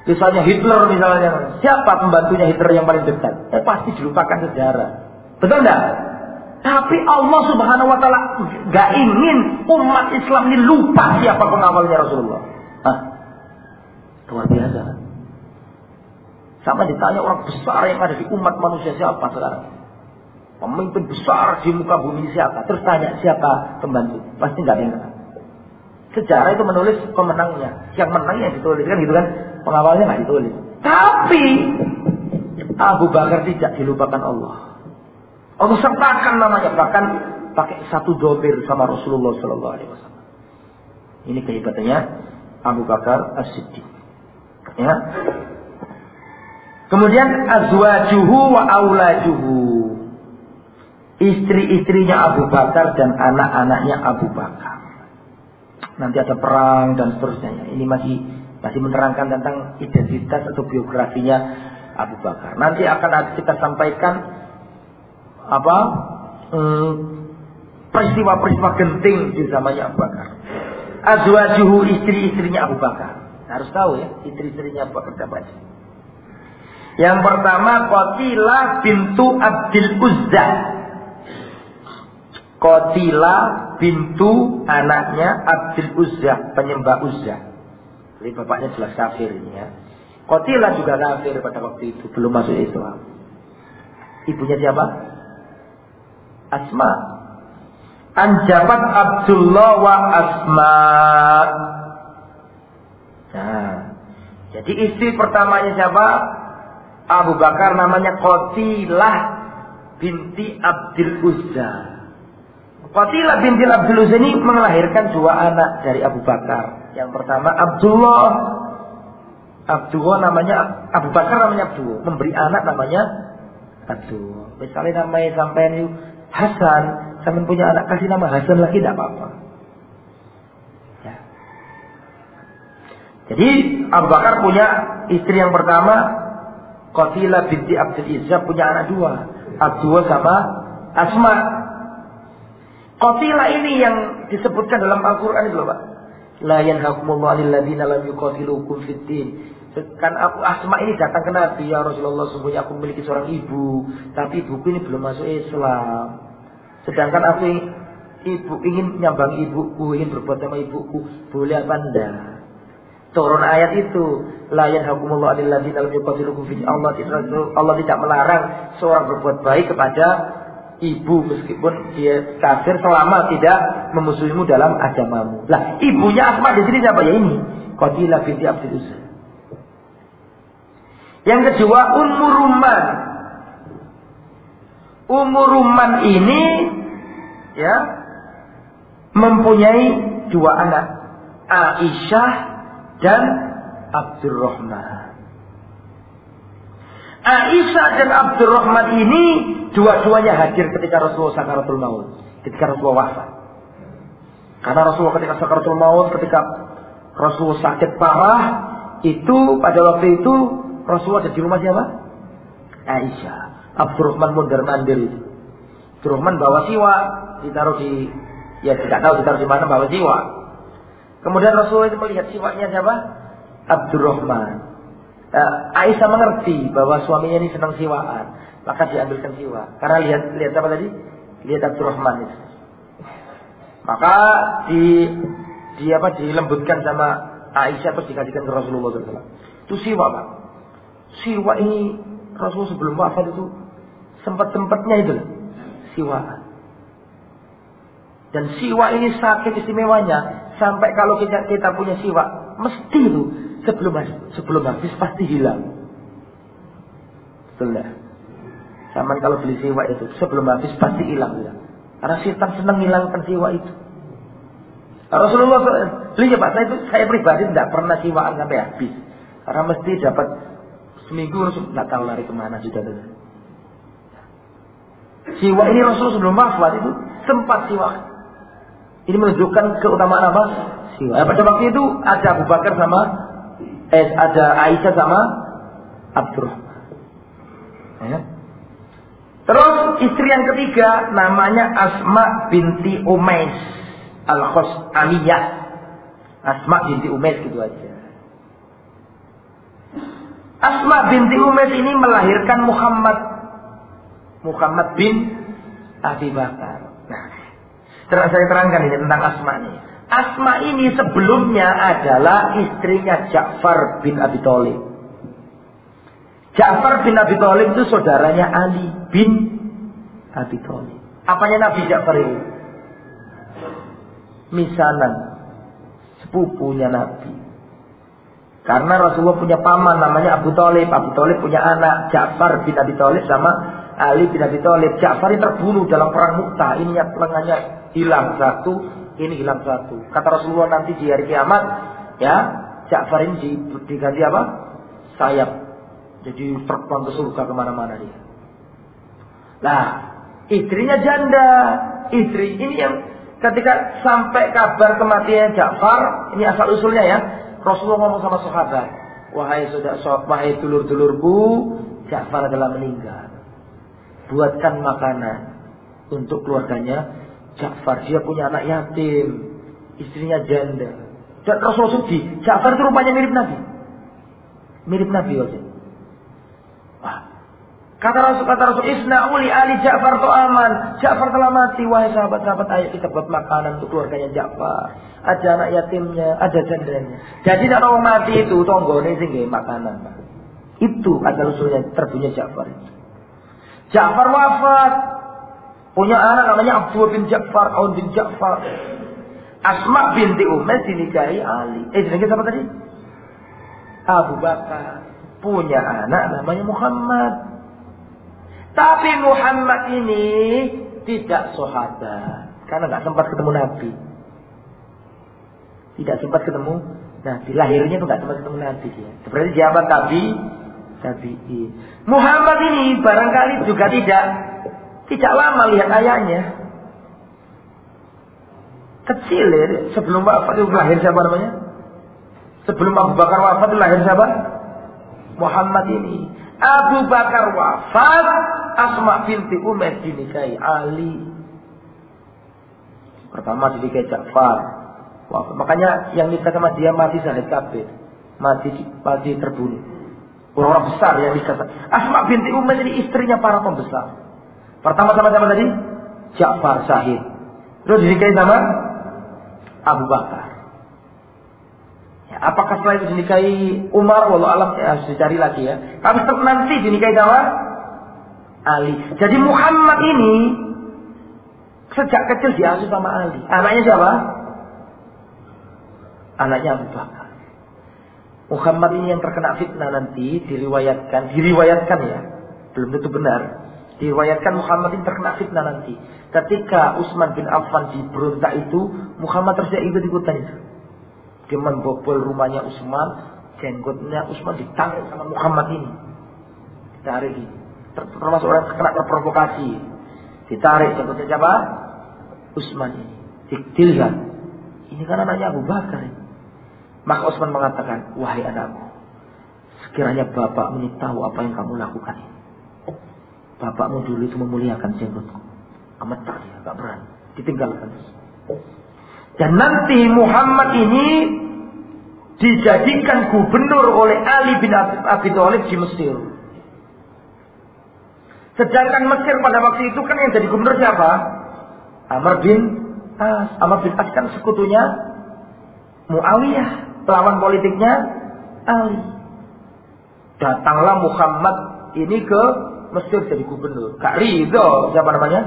Kisahnya Hitler misalnya. Siapa pembantunya Hitler yang paling dekat? Eh pasti dilupakan sejarah. Betul enggak? Tapi Allah Subhanahu wa taala gak ingin umat Islam ini lupa siapa pengawalnya Rasulullah. Hah? Luar biasa. Sama ditanya orang besar yang ada di umat manusia siapa sekarang? Pemimpin besar di muka bumi siapa? Terus tanya siapa pembantu? Pasti nggak ada Sejarah itu menulis pemenangnya. Yang menang yang ditulis kan gitu kan. Pengawalnya nggak ditulis. Tapi Abu Bakar tidak dilupakan Allah. Allah sertakan namanya bahkan pakai satu dobir sama Rasulullah Sallallahu Alaihi Wasallam. Ini kehebatannya Abu Bakar As-Siddiq. Ya. Kemudian azwajuhu wa aulajuhu. Istri-istrinya Abu Bakar dan anak-anaknya Abu Bakar. Nanti ada perang dan seterusnya. Ini masih masih menerangkan tentang identitas atau biografinya Abu Bakar. Nanti akan kita sampaikan apa hmm, peristiwa-peristiwa genting di zamannya Abu Bakar. Azwajuhu istri-istrinya Abu Bakar. Harus tahu ya, istri-istrinya Bakar siapa Yang pertama Qatilah bintu Abdul Uzza. Qatilah bintu anaknya Abdul Uzza, penyembah Uzza. Jadi bapaknya jelas kafir ini ya. Qatilah juga kafir pada waktu itu, belum masuk Islam. Ibunya siapa? Asma. Anjabat Abdullah wa Asma. Jadi istri pertamanya siapa? Abu Bakar namanya Qatilah binti Abdul Uzza. Qatilah binti Abdul Uzza ini melahirkan dua anak dari Abu Bakar. Yang pertama Abdullah. Abdullah namanya Abu Bakar namanya Abdullah. Memberi anak namanya Abdullah. Misalnya namanya sampai Hasan, sampai punya anak kasih nama Hasan lagi tidak apa-apa. Jadi Abu Bakar punya istri yang pertama Qatilah binti Abdul Izza punya anak dua. Abdullah sama Asma Qatila ini yang disebutkan dalam Al-Quran itu Pak. La yanhakumullahu lilladzina lam yuqatilukum fid din. Kan aku Asma ini datang ke Nabi ya Rasulullah sungguhnya aku memiliki seorang ibu, tapi ibuku ini belum masuk Islam. Sedangkan aku ibu ingin nyambang ibuku, ingin berbuat sama ibuku, boleh apa enggak? Turun ayat itu, la yanhakumullahu lilladzina lam yuqatilukum fid Allah Allah tidak melarang seorang berbuat baik kepada ibu meskipun dia kafir selama tidak memusuhimu dalam agamamu. Lah, ibunya Asma di sini siapa ya ini? Qatilah binti Abdul. Yang kedua Ummu Rumman. Ummu Rumman ini ya mempunyai dua anak, Aisyah dan Abdurrahman. Aisyah dan Abdurrahman ini dua-duanya hadir ketika Rasulullah sakaratul maut, ketika Rasulullah wafat. Karena Rasulullah ketika sakaratul maut, ketika Rasulullah sakit parah, itu pada waktu itu Rasulullah ada di rumah siapa? Aisyah. Abdurrahman mundar mandir. Abdurrahman bawa siwa, ditaruh di ya tidak tahu ditaruh di mana bawa siwa. Kemudian Rasulullah itu melihat siwanya siapa? Abdurrahman. Uh, Aisyah mengerti bahwa suaminya ini senang siwaan, maka diambilkan siwa. Karena lihat lihat apa tadi? Lihat Abdurrahman itu. Maka di di apa dilembutkan sama Aisyah terus dikasihkan ke Rasulullah SAW. Itu siwa pak. Siwa ini Rasul sebelum wafat itu sempat sempatnya itu siwa. Dan siwa ini sakit istimewanya sampai kalau kita kita punya siwa mesti itu sebelum sebelum habis pasti hilang. Betul? Sama kalau beli siwa itu sebelum habis pasti hilang ya. Karena setan senang hilangkan siwa itu. Rasulullah beli ya Pak, saya itu saya pribadi tidak pernah siwaan sampai habis. Karena mesti dapat seminggu Rasul nggak tahu lari ke mana sudah. Siwa ini Rasul sebelum wafat itu sempat siwa. Ini menunjukkan keutamaan apa? Siwa. Ya, pada waktu itu ada Abu Bakar sama eh, ada Aisyah sama Abdurrahman. Ya. Terus istri yang ketiga namanya Asma binti Umais. Al-Khos'aniyah. Asma binti Umais gitu aja. Asma binti Umais ini melahirkan Muhammad. Muhammad bin Abi Bakar. Saya terangkan ini tentang Asma ini. Asma ini sebelumnya adalah istrinya Ja'far bin Abi Thalib. Ja'far bin Abi Thalib itu saudaranya Ali bin Abi Thalib. Apanya Nabi Ja'far ini? Misanan. Sepupunya Nabi. Karena Rasulullah punya paman namanya Abu Talib. Abu Talib punya anak Ja'far bin Abi Talib sama Ali bin Abi Talib. Ja'far ini terbunuh dalam perang Mu'tah. Ini lengannya hilang satu, ini hilang satu. Kata Rasulullah nanti di hari kiamat, ya Ja'far ini diganti apa? Sayap. Jadi terbang ke surga ke mana-mana dia. Nah, istrinya janda. Istri ini yang ketika sampai kabar kematian Ja'far, ini asal usulnya ya. Rasulullah ngomong sama sahabat, wahai saudara, wahai dulur-dulurku, Ja'far adalah meninggal. Buatkan makanan untuk keluarganya Ja'far. Dia punya anak yatim, istrinya janda. Dan Rasulullah sedih. Ja'far itu rupanya mirip Nabi. Mirip Nabi wajah. Kata Rasul, kata Rasul, Isna'uli Ali Ja'far to aman. Ja'far telah mati. Wahai sahabat-sahabat, ayo kita buat makanan untuk keluarganya Ja'far. Ada anak yatimnya, ada jandanya. Jadi tidak orang mati itu, tonggo ini sehingga makanan. Itu adalah usulnya terbunya Ja'far itu. Ja'far wafat. Punya anak namanya Abdul bin Ja'far, Aun bin Ja'far. Asma binti Umar dinikahi Ali. Eh, dinikahi siapa tadi? Abu Bakar. Punya anak namanya Muhammad. Tapi Muhammad ini tidak sahabat. Karena nggak sempat ketemu Nabi. Tidak sempat ketemu Nabi. Lahirnya itu nggak sempat ketemu Nabi. Ya. Seperti jabat Nabi. Tabi'i. Muhammad ini barangkali juga tidak tidak lama lihat ayahnya. Kecil ya, sebelum wafat itu lahir siapa namanya? Sebelum Abu Bakar wafat itu lahir siapa? Muhammad ini. Abu Bakar wafat, Asma binti Umar dinikahi Ali. Pertama dinikahi Ja'far. Wafat. Makanya yang nikah sama dia mati syahid kabir. Mati mati terbunuh. Orang-orang besar yang nikah. Asma binti Umar ini istrinya para pembesar. Pertama sama sama tadi Ja'far syahid. Terus dinikahi sama Abu Bakar. Apakah setelah itu dinikahi Umar walau alam ya, harus dicari lagi ya. Tapi nanti dinikahi sama Ali. Jadi Muhammad ini sejak kecil diasuh sama Ali. Anaknya siapa? Anaknya Abu Bakar. Muhammad ini yang terkena fitnah nanti diriwayatkan, diriwayatkan ya, belum tentu benar. Diriwayatkan Muhammad ini terkena fitnah nanti. Ketika Utsman bin Affan diberontak itu, Muhammad tersiak ikut ikutan itu. Dia membobol rumahnya Utsman, jenggotnya Utsman ditarik sama Muhammad ini. Ditarik ini. Termasuk orang kena terprovokasi. Ditarik jenggotnya siapa? Utsman ini. Dilihat. Ini kan anaknya Abu Bakar ini. Maka Utsman mengatakan, wahai anakku, sekiranya bapak tahu apa yang kamu lakukan ini. Bapakmu dulu itu memuliakan jenggotku. Gemetar dia, gak berani. Ditinggalkan. Dan nanti Muhammad ini dijadikan gubernur oleh Ali bin Abi Thalib di Mesir. Sedangkan Mesir pada waktu itu kan yang jadi gubernur siapa? Amr bin As. Amr bin As kan sekutunya Muawiyah, lawan politiknya Ali. Datanglah Muhammad ini ke Mesir jadi gubernur. Kak Ridho, siapa namanya?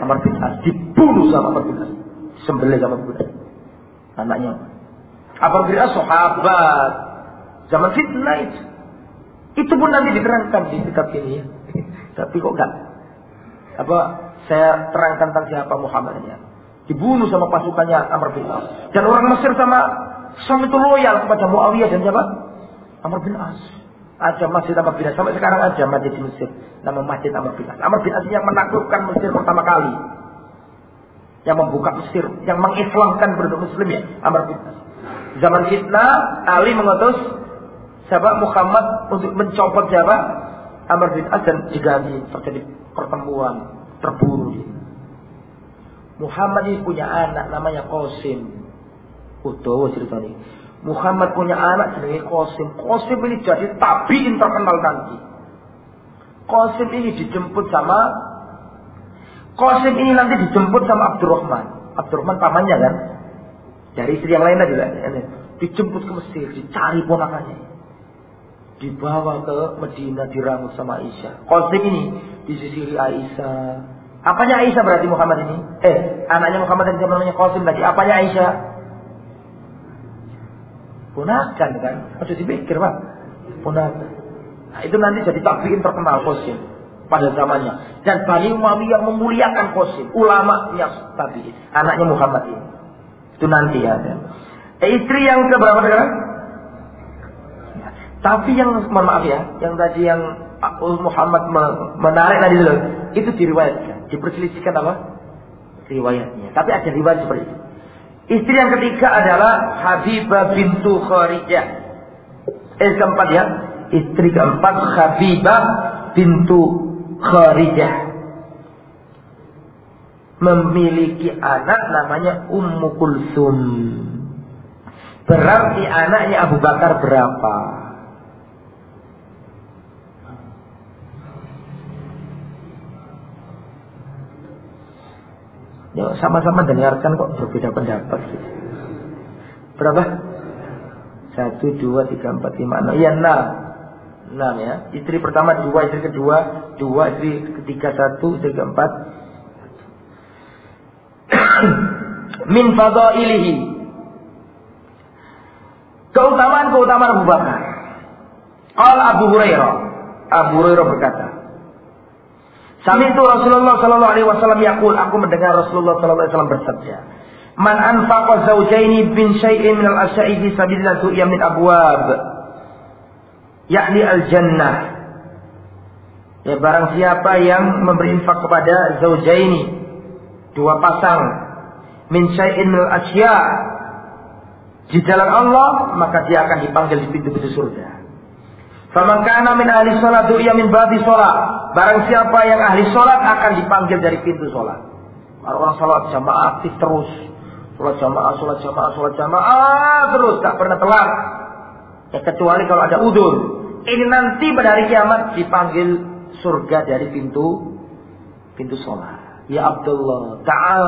Amr bin As dibunuh sama Amr bin As sembelih sama Buddha. Anaknya. Apabila sahabat zaman fitnah itu. Itu pun nanti diterangkan di kitab ini. *laughs* Tapi kok enggak? Apa saya terangkan tentang siapa Muhammadnya. Dibunuh sama pasukannya Amr bin As. Dan orang Mesir sama Sam itu loyal kepada Muawiyah dan siapa? Amr bin As. Ada masjid Amr bin. Sampai sekarang ada masjid di Mesir. Nama masjid Amr bin As. Amr bin As yang menaklukkan Mesir pertama kali yang membuka Mesir, yang mengislamkan penduduk muslim ya, Amr bin As. Zaman fitnah, Ali mengutus siapa Muhammad untuk mencopot siapa? Amr bin As dan diganti terjadi pertemuan terburu. Muhammad ini punya anak namanya Qasim. Udah cerita ini. Muhammad punya anak jenenge Qasim. Qasim ini jadi tabiin terkenal nanti. Qasim ini dijemput sama Qasim ini nanti dijemput sama Abdurrahman. Abdurrahman pamannya kan? Dari istri yang lainnya juga. Dijemput ke Mesir, dicari ponakannya. Dibawa ke Medina diramus sama Aisyah. Qasim ini disisiri Aisyah. Apanya Aisyah berarti Muhammad ini? Eh, anaknya Muhammad yang namanya Qasim lagi. Apanya Aisyah? Ponakan kan? Harus dipikir pak. Ponakan. Nah, itu nanti jadi tabiin terkenal Qasim pada zamannya. Dan Bani Umayyah memuliakan Qasim. Ulamanya tabiin. Anaknya Muhammad ini. Itu nanti ya. Eh, istri yang keberapa sekarang? Tapi yang mohon maaf ya, yang tadi yang Muhammad menarik tadi dulu, itu diriwayatkan, diperselisihkan apa? Riwayatnya. Tapi ada riwayat seperti itu. Istri yang ketiga adalah Habibah bintu Kharijah. Eh keempat ya. Istri keempat Habibah bintu Kharijah. Memiliki anak namanya Ummu Kulsum. Berarti anaknya Abu Bakar berapa? Ya sama-sama dengarkan kok berbeda pendapat. Berapa? Satu, dua, tiga, empat, lima, enam. Iya enam. Enam ya. Istri pertama dua, istri kedua dua, istri ketiga satu, istri keempat. *coughs* Min ilihi. Keutamaan-keutamaan Abu Bakar. Qala Abu Hurairah. Abu Hurairah berkata, Sami itu Rasulullah Sallallahu Alaihi Wasallam yakul, aku mendengar Rasulullah Sallallahu Alaihi Wasallam bersabda, Man anfaqa zawjaini bin syai'in min al-asya'i fi sabilillah tu'ya min abwab yakni al-jannah. Ya barang siapa yang memberi infak kepada zaujaini dua pasang min syai'in min al-asya' di jalan Allah maka dia akan dipanggil di pintu-pintu surga. Faman kana min ahli salat du'iya min babi salat. Barang siapa yang ahli salat akan dipanggil dari pintu salat. Orang salat jamaah aktif terus. Salat jamaah, salat jamaah, salat jamaah terus tak pernah telat. Ya kecuali kalau ada udur. Ini nanti pada hari kiamat dipanggil surga dari pintu pintu salat. Ya Abdullah, ta'al.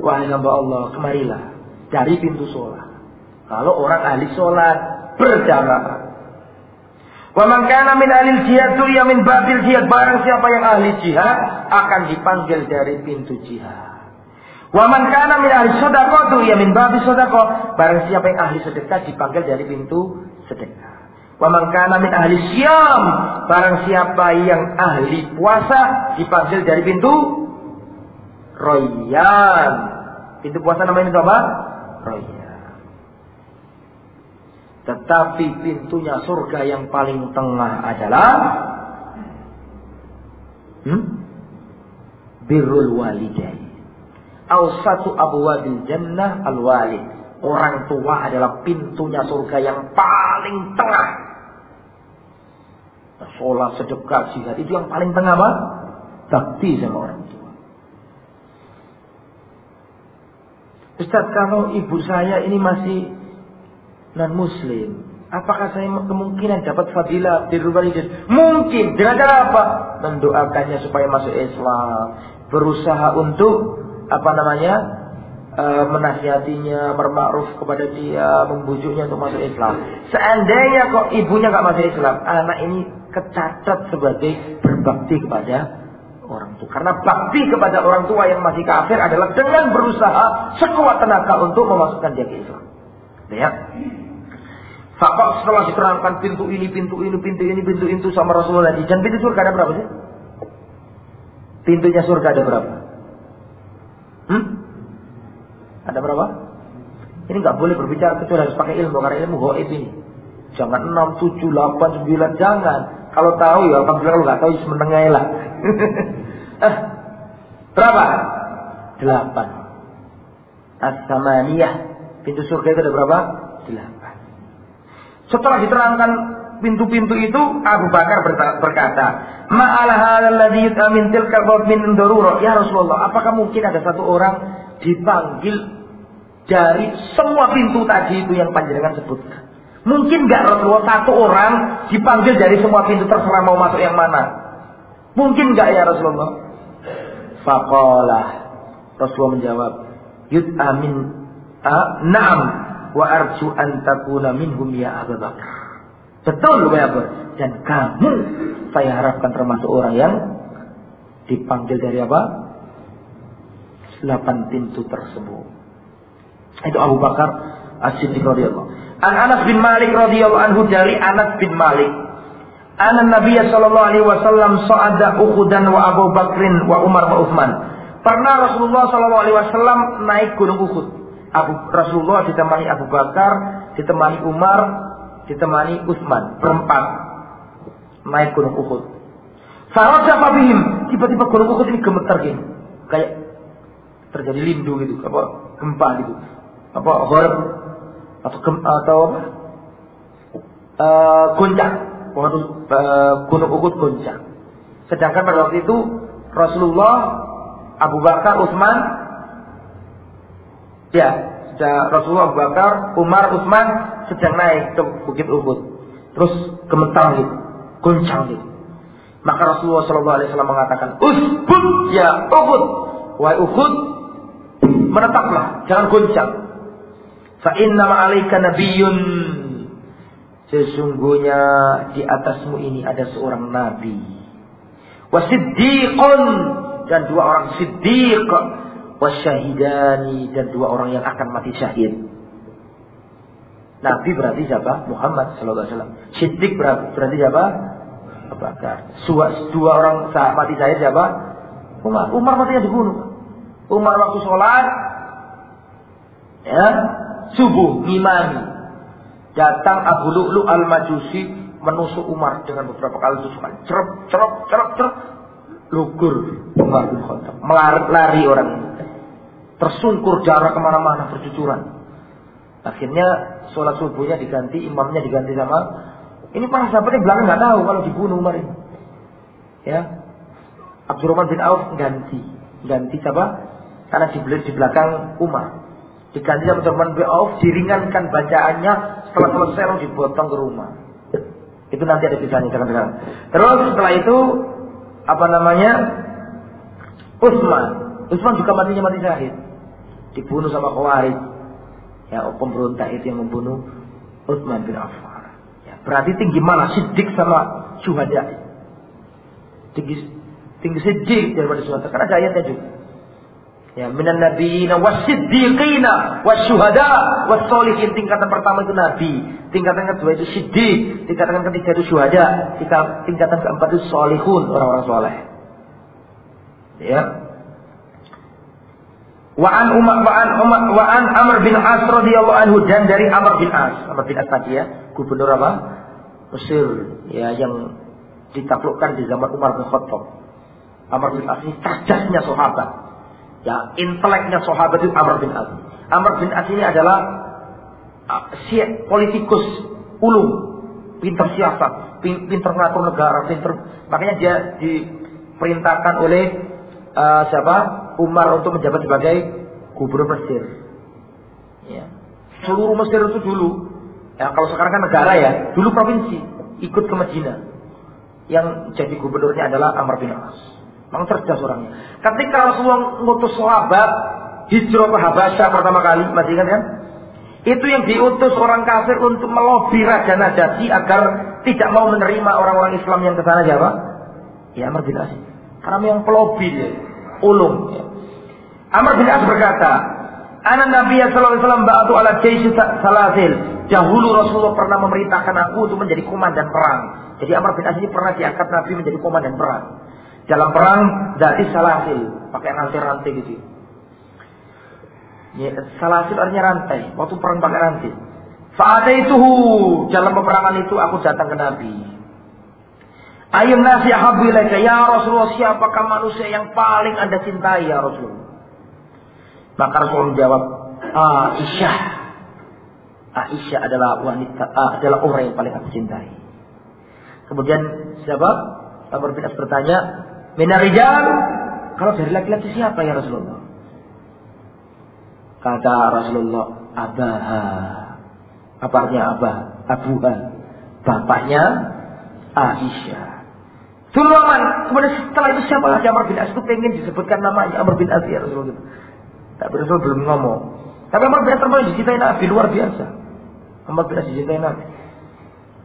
Wahai hamba Allah, kemarilah dari pintu salat. Kalau orang ahli salat berjamaah Wa man kana min ahli jihad ya min babil jihad barang siapa yang ahli jihad akan dipanggil dari pintu jihad. Wa man kana min ahli sedekah ya min babil sedekah barang siapa yang ahli sedekah dipanggil dari pintu sedekah. Wa man min ahli siam barang siapa yang ahli puasa dipanggil dari pintu royan. Pintu puasa namanya apa? Royan. Tetapi pintunya surga yang paling tengah adalah hmm? birrul walidain. Ausatu abwabil jannah al walid. Orang tua adalah pintunya surga yang paling tengah. Sholat, sedekah, jihad itu yang paling tengah apa? Bakti sama orang tua. Ustaz kalau ibu saya ini masih non muslim. Apakah saya kemungkinan dapat fadilah di walidain mungkin. Dengan cara apa? Mendoakannya supaya masuk Islam. Berusaha untuk apa namanya e, menasihatinya bermakruf kepada dia membujuknya untuk masuk Islam. Seandainya kok ibunya nggak masuk Islam anak ini kecatat sebagai berbakti kepada orang tua. Karena bakti kepada orang tua yang masih kafir adalah dengan berusaha sekuat tenaga untuk memasukkan dia ke Islam ya Fakok setelah diterangkan pintu ini, pintu ini, pintu ini, pintu itu sama Rasulullah tadi. Dan pintu surga ada berapa sih? Pintunya surga ada berapa? Hmm? Ada berapa? Ini nggak boleh berbicara kecuali harus pakai ilmu karena ilmu goib ini. Jangan 6, 7, 8, 9, jangan. Kalau tahu ya alhamdulillah kalau nggak tahu ya menengah lah. *laughs* eh, berapa? Delapan. As-samaniyah. Pintu surga itu ada berapa? Delapan. Setelah diterangkan pintu-pintu itu Abu Bakar berkata, "Ma'ala hadzal ladzi yutamin tilka min darurah." Ya Rasulullah, apakah mungkin ada satu orang dipanggil dari semua pintu tadi itu yang panjenengan sebutkan? Mungkin nggak Rasulullah satu orang dipanggil dari semua pintu terserah mau masuk yang mana? Mungkin nggak ya Rasulullah? Faqala Rasulullah menjawab, "Yud amin na'am wa arju an takuna minhum ya Abu Bakar." Betul ya Abu dan kamu saya harapkan termasuk orang yang dipanggil dari apa? Delapan pintu tersebut. Itu Abu Bakar As-Siddiq radhiyallahu. An Anas bin Malik radhiyallahu anhu dari Anas bin Malik. Anak Nabi sallallahu alaihi wasallam sa'ada Uhudan wa Abu Bakrin wa Umar wa Uthman. Pernah Rasulullah sallallahu alaihi wasallam naik gunung Uhud. Abu Rasulullah ditemani Abu Bakar, ditemani Umar, ditemani Utsman, berempat naik gunung Uhud. Faraja bihim, tiba-tiba gunung Uhud ini gemetar gini. Kayak terjadi lindu gitu, apa gempa gitu. Apa horor atau gem, atau apa? Uh, goncang. Uh, gunung Uhud goncang. Sedangkan pada waktu itu Rasulullah, Abu Bakar, Utsman ya, Rasulullah Abu Bakar, Umar, Utsman sedang naik ke Bukit Uhud. Terus gemetar gitu, goncang gitu. Maka Rasulullah Shallallahu Alaihi Wasallam mengatakan, Usbud ya Uhud, wahai Uhud, menetaplah, jangan goncang. Fa inna ma'alaika nabiyyun. Sesungguhnya di atasmu ini ada seorang nabi. Wasiddiqun dan dua orang siddiq. Wasyahidani dan dua orang yang akan mati syahid. Nabi berarti siapa? Muhammad sallallahu alaihi wasallam. Siddiq berarti, berarti siapa? Abu Bakar. Dua, orang mati syahid siapa? Umar. Umar matinya dibunuh. Umar waktu sholat ya subuh ngimani datang Abu Lu'lu al-Majusi menusuk Umar dengan beberapa kali tusukan cerep cerep cerep cerep lugur Umar bin Khattab melari orang tersungkur darah ke mana-mana bercucuran akhirnya sholat subuhnya diganti imamnya diganti sama ini para sahabat yang belakang nggak tahu kalau dibunuh Umar ini ya Abdurrahman bin Auf ganti ganti siapa karena di, di belakang Umar Diganti sama teman bin Auf, diringankan bacaannya, setelah selesai langsung dipotong ke rumah. Itu nanti ada kisahnya sekarang. Terus setelah itu apa namanya? Utsman. Utsman juga matinya mati syahid. Dibunuh sama Khawarij. Ya, pemberontak itu yang membunuh Utsman bin Affan. Ya, berarti tinggi mana Siddiq sama syuhada? Tinggi tinggi Siddiq daripada syuhada. Karena ada ayatnya juga. Ya, minan nabiyina wasiddiqina wasyuhada wassolihin. Tingkatan pertama itu nabi, tingkatan kedua itu siddiq, tingkatan ketiga itu syuhada, tingkatan keempat itu solihun, orang-orang soleh. Ya. Wa an Umar wa an Umar wa an Amr bin As radhiyallahu anhu dan dari Amr bin As. Amr bin As tadi ya, gubernur apa? Mesir ya yang ditaklukkan di zaman Umar bin Khattab. Amr bin As ini cerdasnya sahabat Ya, inteleknya sahabat itu Amr bin As. Amr bin As ini adalah uh, politikus ulung, pintar siasat, pintar ngatur negara, pintar makanya dia diperintahkan oleh uh, siapa? Umar untuk menjabat sebagai gubernur Mesir. Ya. Seluruh Mesir itu dulu, ya kalau sekarang kan negara ya, dulu provinsi, ikut ke Medina. Yang jadi gubernurnya adalah Amr bin As. Memang cerdas orangnya. Ketika Rasulullah mengutus sahabat hijrah ke Habasyah pertama kali, masih ingat kan? Itu yang diutus orang kafir untuk melobi Raja Najasyi agar tidak mau menerima orang-orang Islam yang ke sana siapa? Ya Amr bin As. Karena yang pelobi dia, ulung. Ya. Amr bin As berkata, Anak Nabi Sallallahu Alaihi Wasallam ba'atu ala jaisi salasil. Dahulu Rasulullah pernah memerintahkan aku untuk menjadi komandan perang. Jadi Amr bin As ini pernah diangkat Nabi menjadi komandan perang. Dalam perang dari salasil, pakai rantai-rantai gitu. Ya, salasil artinya rantai. Waktu perang pakai rantai. Fa'ada itu dalam peperangan itu aku datang ke Nabi. Ayun nasi ahabu Ya Rasulullah siapakah manusia yang paling anda cintai ya Rasulullah. Maka Rasulullah menjawab. Aisyah. Aisyah adalah wanita, ah, adalah orang yang paling aku cintai. Kemudian siapa? Amr bin As bertanya, Minarijal, kalau dari laki-laki siapa ya Rasulullah? Kata Rasulullah, Abaha. Apa artinya Abah? Abuha. Bapaknya Aisyah. Sulaiman. Kemudian setelah itu siapa lagi Amr bin As itu pengen disebutkan namanya Amr bin As ya Rasulullah. Tapi Rasul belum ngomong. Tapi Amr bin termasuk dicintai Nabi luar biasa. Amr bin dicintai Nabi.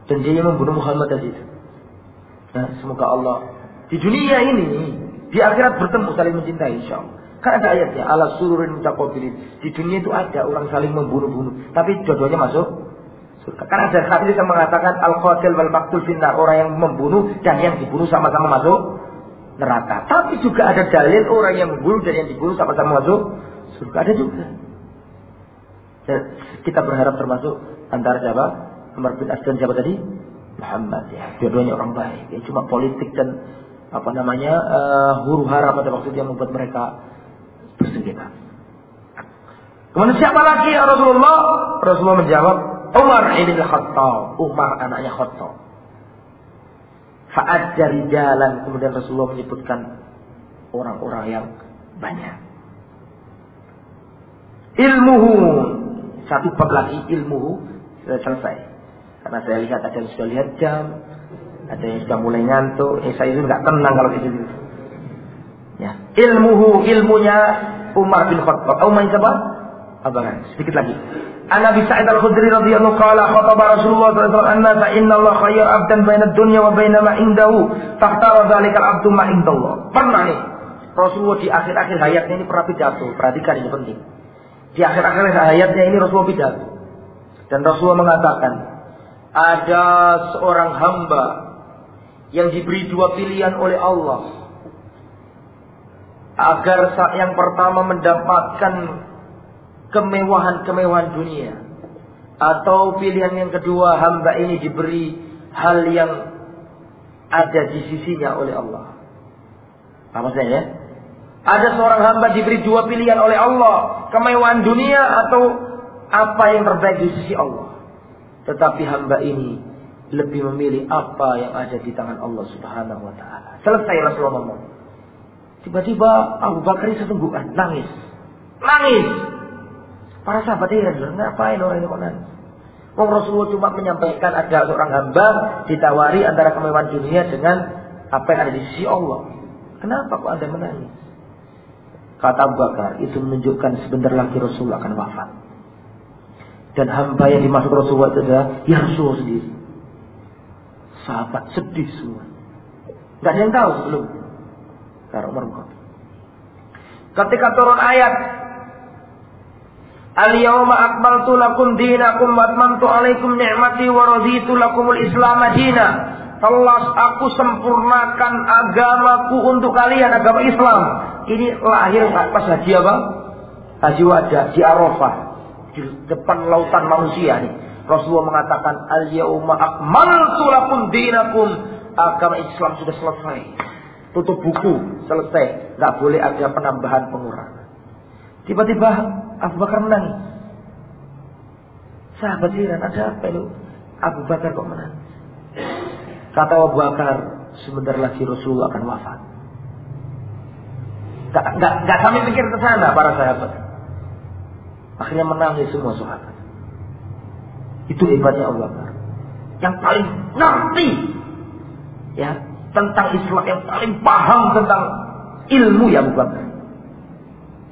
Dan dia yang membunuh Muhammad tadi itu. Nah, semoga Allah di dunia ini, di akhirat bertemu saling mencintai insya Allah. Kan ada ayatnya, ala sururin mutaqabilin. Di dunia itu ada orang saling membunuh-bunuh. Tapi jodohnya masuk. Kan ada hadis yang mengatakan al-qatil wal maktul finnar. Orang yang membunuh dan yang dibunuh sama-sama masuk neraka. Tapi juga ada dalil orang yang membunuh dan yang dibunuh sama-sama masuk surga. Ada juga. Dan kita berharap termasuk antara siapa? Umar bin As dan siapa tadi? Muhammad ya. Jodohnya orang baik. Ya, cuma politik dan apa namanya uh, huru hara pada waktu dia membuat mereka bersengketa. Kemudian siapa lagi ya Rasulullah? Rasulullah menjawab, Umar ibn Khattab. Umar anaknya Khattab. Fa'ad dari jalan. Kemudian Rasulullah menyebutkan orang-orang yang banyak. Ilmuhu. Satu bab lagi ilmuhu. Sudah selesai. Karena saya lihat ada yang sudah lihat jam. Ada yang sudah mulai ngantuk. Eh saya itu nggak tenang kalau gitu. Ya. Ilmuhu, ilmunya Umar bin Khattab. Umar siapa? Abangan. Sedikit lagi. An Nabi Sa'id Al-Khudri radhiyallahu qala khataba Rasulullah sallallahu alaihi wasallam fa inna Allah khayyar 'abdan baina dunya wa baina ma indahu fakhtara dzalika al-'abdu ma indallah. Pernah nih Rasulullah di akhir-akhir hayatnya ini pernah pidato. Perhatikan ini penting. Di akhir-akhir hayatnya ini Rasulullah pidato. Dan Rasulullah mengatakan ada seorang hamba yang diberi dua pilihan oleh Allah agar yang pertama mendapatkan kemewahan-kemewahan dunia atau pilihan yang kedua hamba ini diberi hal yang ada di sisinya oleh Allah. Apa saja? Ada seorang hamba diberi dua pilihan oleh Allah, kemewahan dunia atau apa yang terbaik di sisi Allah. Tetapi hamba ini lebih memilih apa yang ada di tangan Allah Subhanahu wa taala. Selesai Rasulullah ngomong. Tiba-tiba Abu Bakar sesungguhan nangis. Nangis. Para sahabat heran, ngapain orang ini kok nangis? Wong Rasulullah cuma menyampaikan ada seorang hamba ditawari antara kemewahan dunia dengan apa yang ada di sisi Allah. Kenapa kok Anda menangis? Kata Abu Bakar, itu menunjukkan sebentar lagi Rasulullah akan wafat. Dan hamba yang dimaksud Rasulullah itu adalah ya Rasulullah sendiri. Sahabat sedih semua. Gak ada yang tahu sebelum Kata Umar Ketika turun ayat Al-yawma akmaltu lakum dinakum wa atmamtu alaikum ni'mati wa raditu lakumul islam madina. Telah aku sempurnakan agamaku untuk kalian, agama Islam. Ini lahir pas haji apa? Haji wajah di Arafah. Di depan lautan manusia nih. Rasulullah mengatakan al-yawma akmaltu lakum dinakum. Agama Islam sudah selesai tutup buku, selesai. Nggak boleh ada penambahan pengurangan. Tiba-tiba Abu Bakar menangis. Sahabat heran, ada apa itu? Abu Bakar kok menangis? Kata Abu Bakar, sebentar lagi Rasulullah akan wafat. Gak, gak, gak kami pikir ke sana para sahabat. Akhirnya menangis semua sahabat. Itu hebatnya Bakar. Yang paling ngerti ya tentang Islam yang paling paham tentang ilmu ya bukan.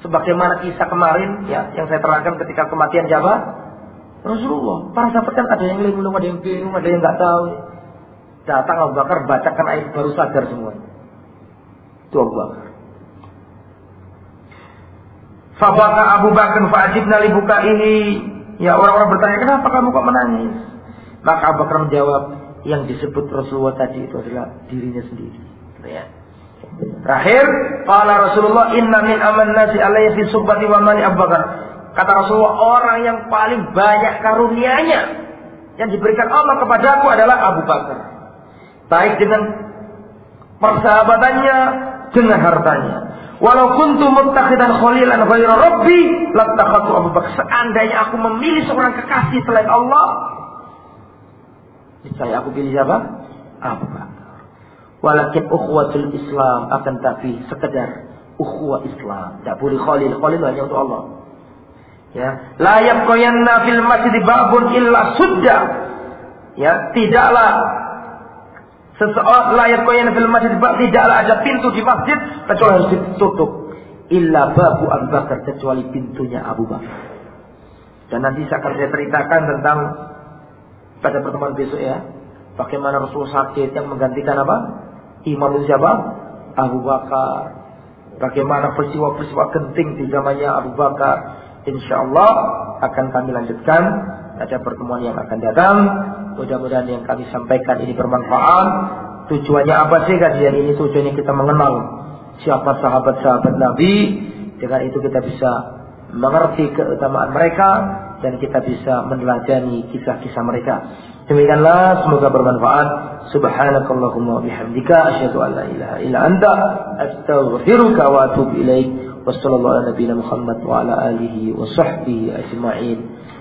Sebagaimana kisah kemarin ya yang saya terangkan ketika kematian siapa? Rasulullah. Para sahabat kan ada yang linglung, ada yang bingung, ada yang nggak tahu. Datang Abu Bakar bacakan ayat baru sadar semua. Itu Abu Bakar. Fabaka Abu Bakar fa'ajibna buka ini. Ya orang-orang bertanya, kenapa kamu kok menangis? Maka Abu Bakar menjawab, yang disebut Rasulullah tadi itu adalah dirinya sendiri. Ya. Terakhir, kala Rasulullah inna min aman nasi alayhi fi subhati wa mali Bakar. Kata Rasulullah, orang yang paling banyak karunianya yang diberikan Allah kepadaku adalah Abu Bakar. Baik dengan persahabatannya, dengan hartanya. Walau kuntu muttakhidan khalilan ghaira rabbi, lattakhatu Abu Bakar. Seandainya aku memilih seorang kekasih selain Allah, saya aku pilih siapa? Abu Bakar. Walakin ukhuwatul Islam akan tapi sekedar ukhuwah Islam. Tidak boleh khalil. Khalil hanya untuk Allah. Ya, la yabqayanna fil masjid babun illa sudda. Ya, tidaklah seseorang la yabqayanna fil masjid bab tidaklah ada pintu di masjid kecuali harus ditutup. Illa babu Abu Bakar kecuali pintunya Abu Bakar. Dan nanti saya akan saya ceritakan tentang pada pertemuan besok ya. Bagaimana Rasul sakit yang menggantikan apa? Imam siapa? Abu Bakar. Bagaimana peristiwa-peristiwa genting di zamannya Abu Bakar. Insya Allah akan kami lanjutkan pada pertemuan yang akan datang. Mudah-mudahan yang kami sampaikan ini bermanfaat. Tujuannya apa sih kajian ini? Tujuannya kita mengenal siapa sahabat-sahabat Nabi. Dengan itu kita bisa mengerti keutamaan mereka dan kita bisa meneladani kisah-kisah mereka. Demikianlah semoga bermanfaat. Subhanakallahumma bihamdika asyhadu an la ilaha illa anta astaghfiruka wa atubu ilaik. Wassallallahu ala nabiyina Muhammad wa ala alihi wa sahbihi ajma'in.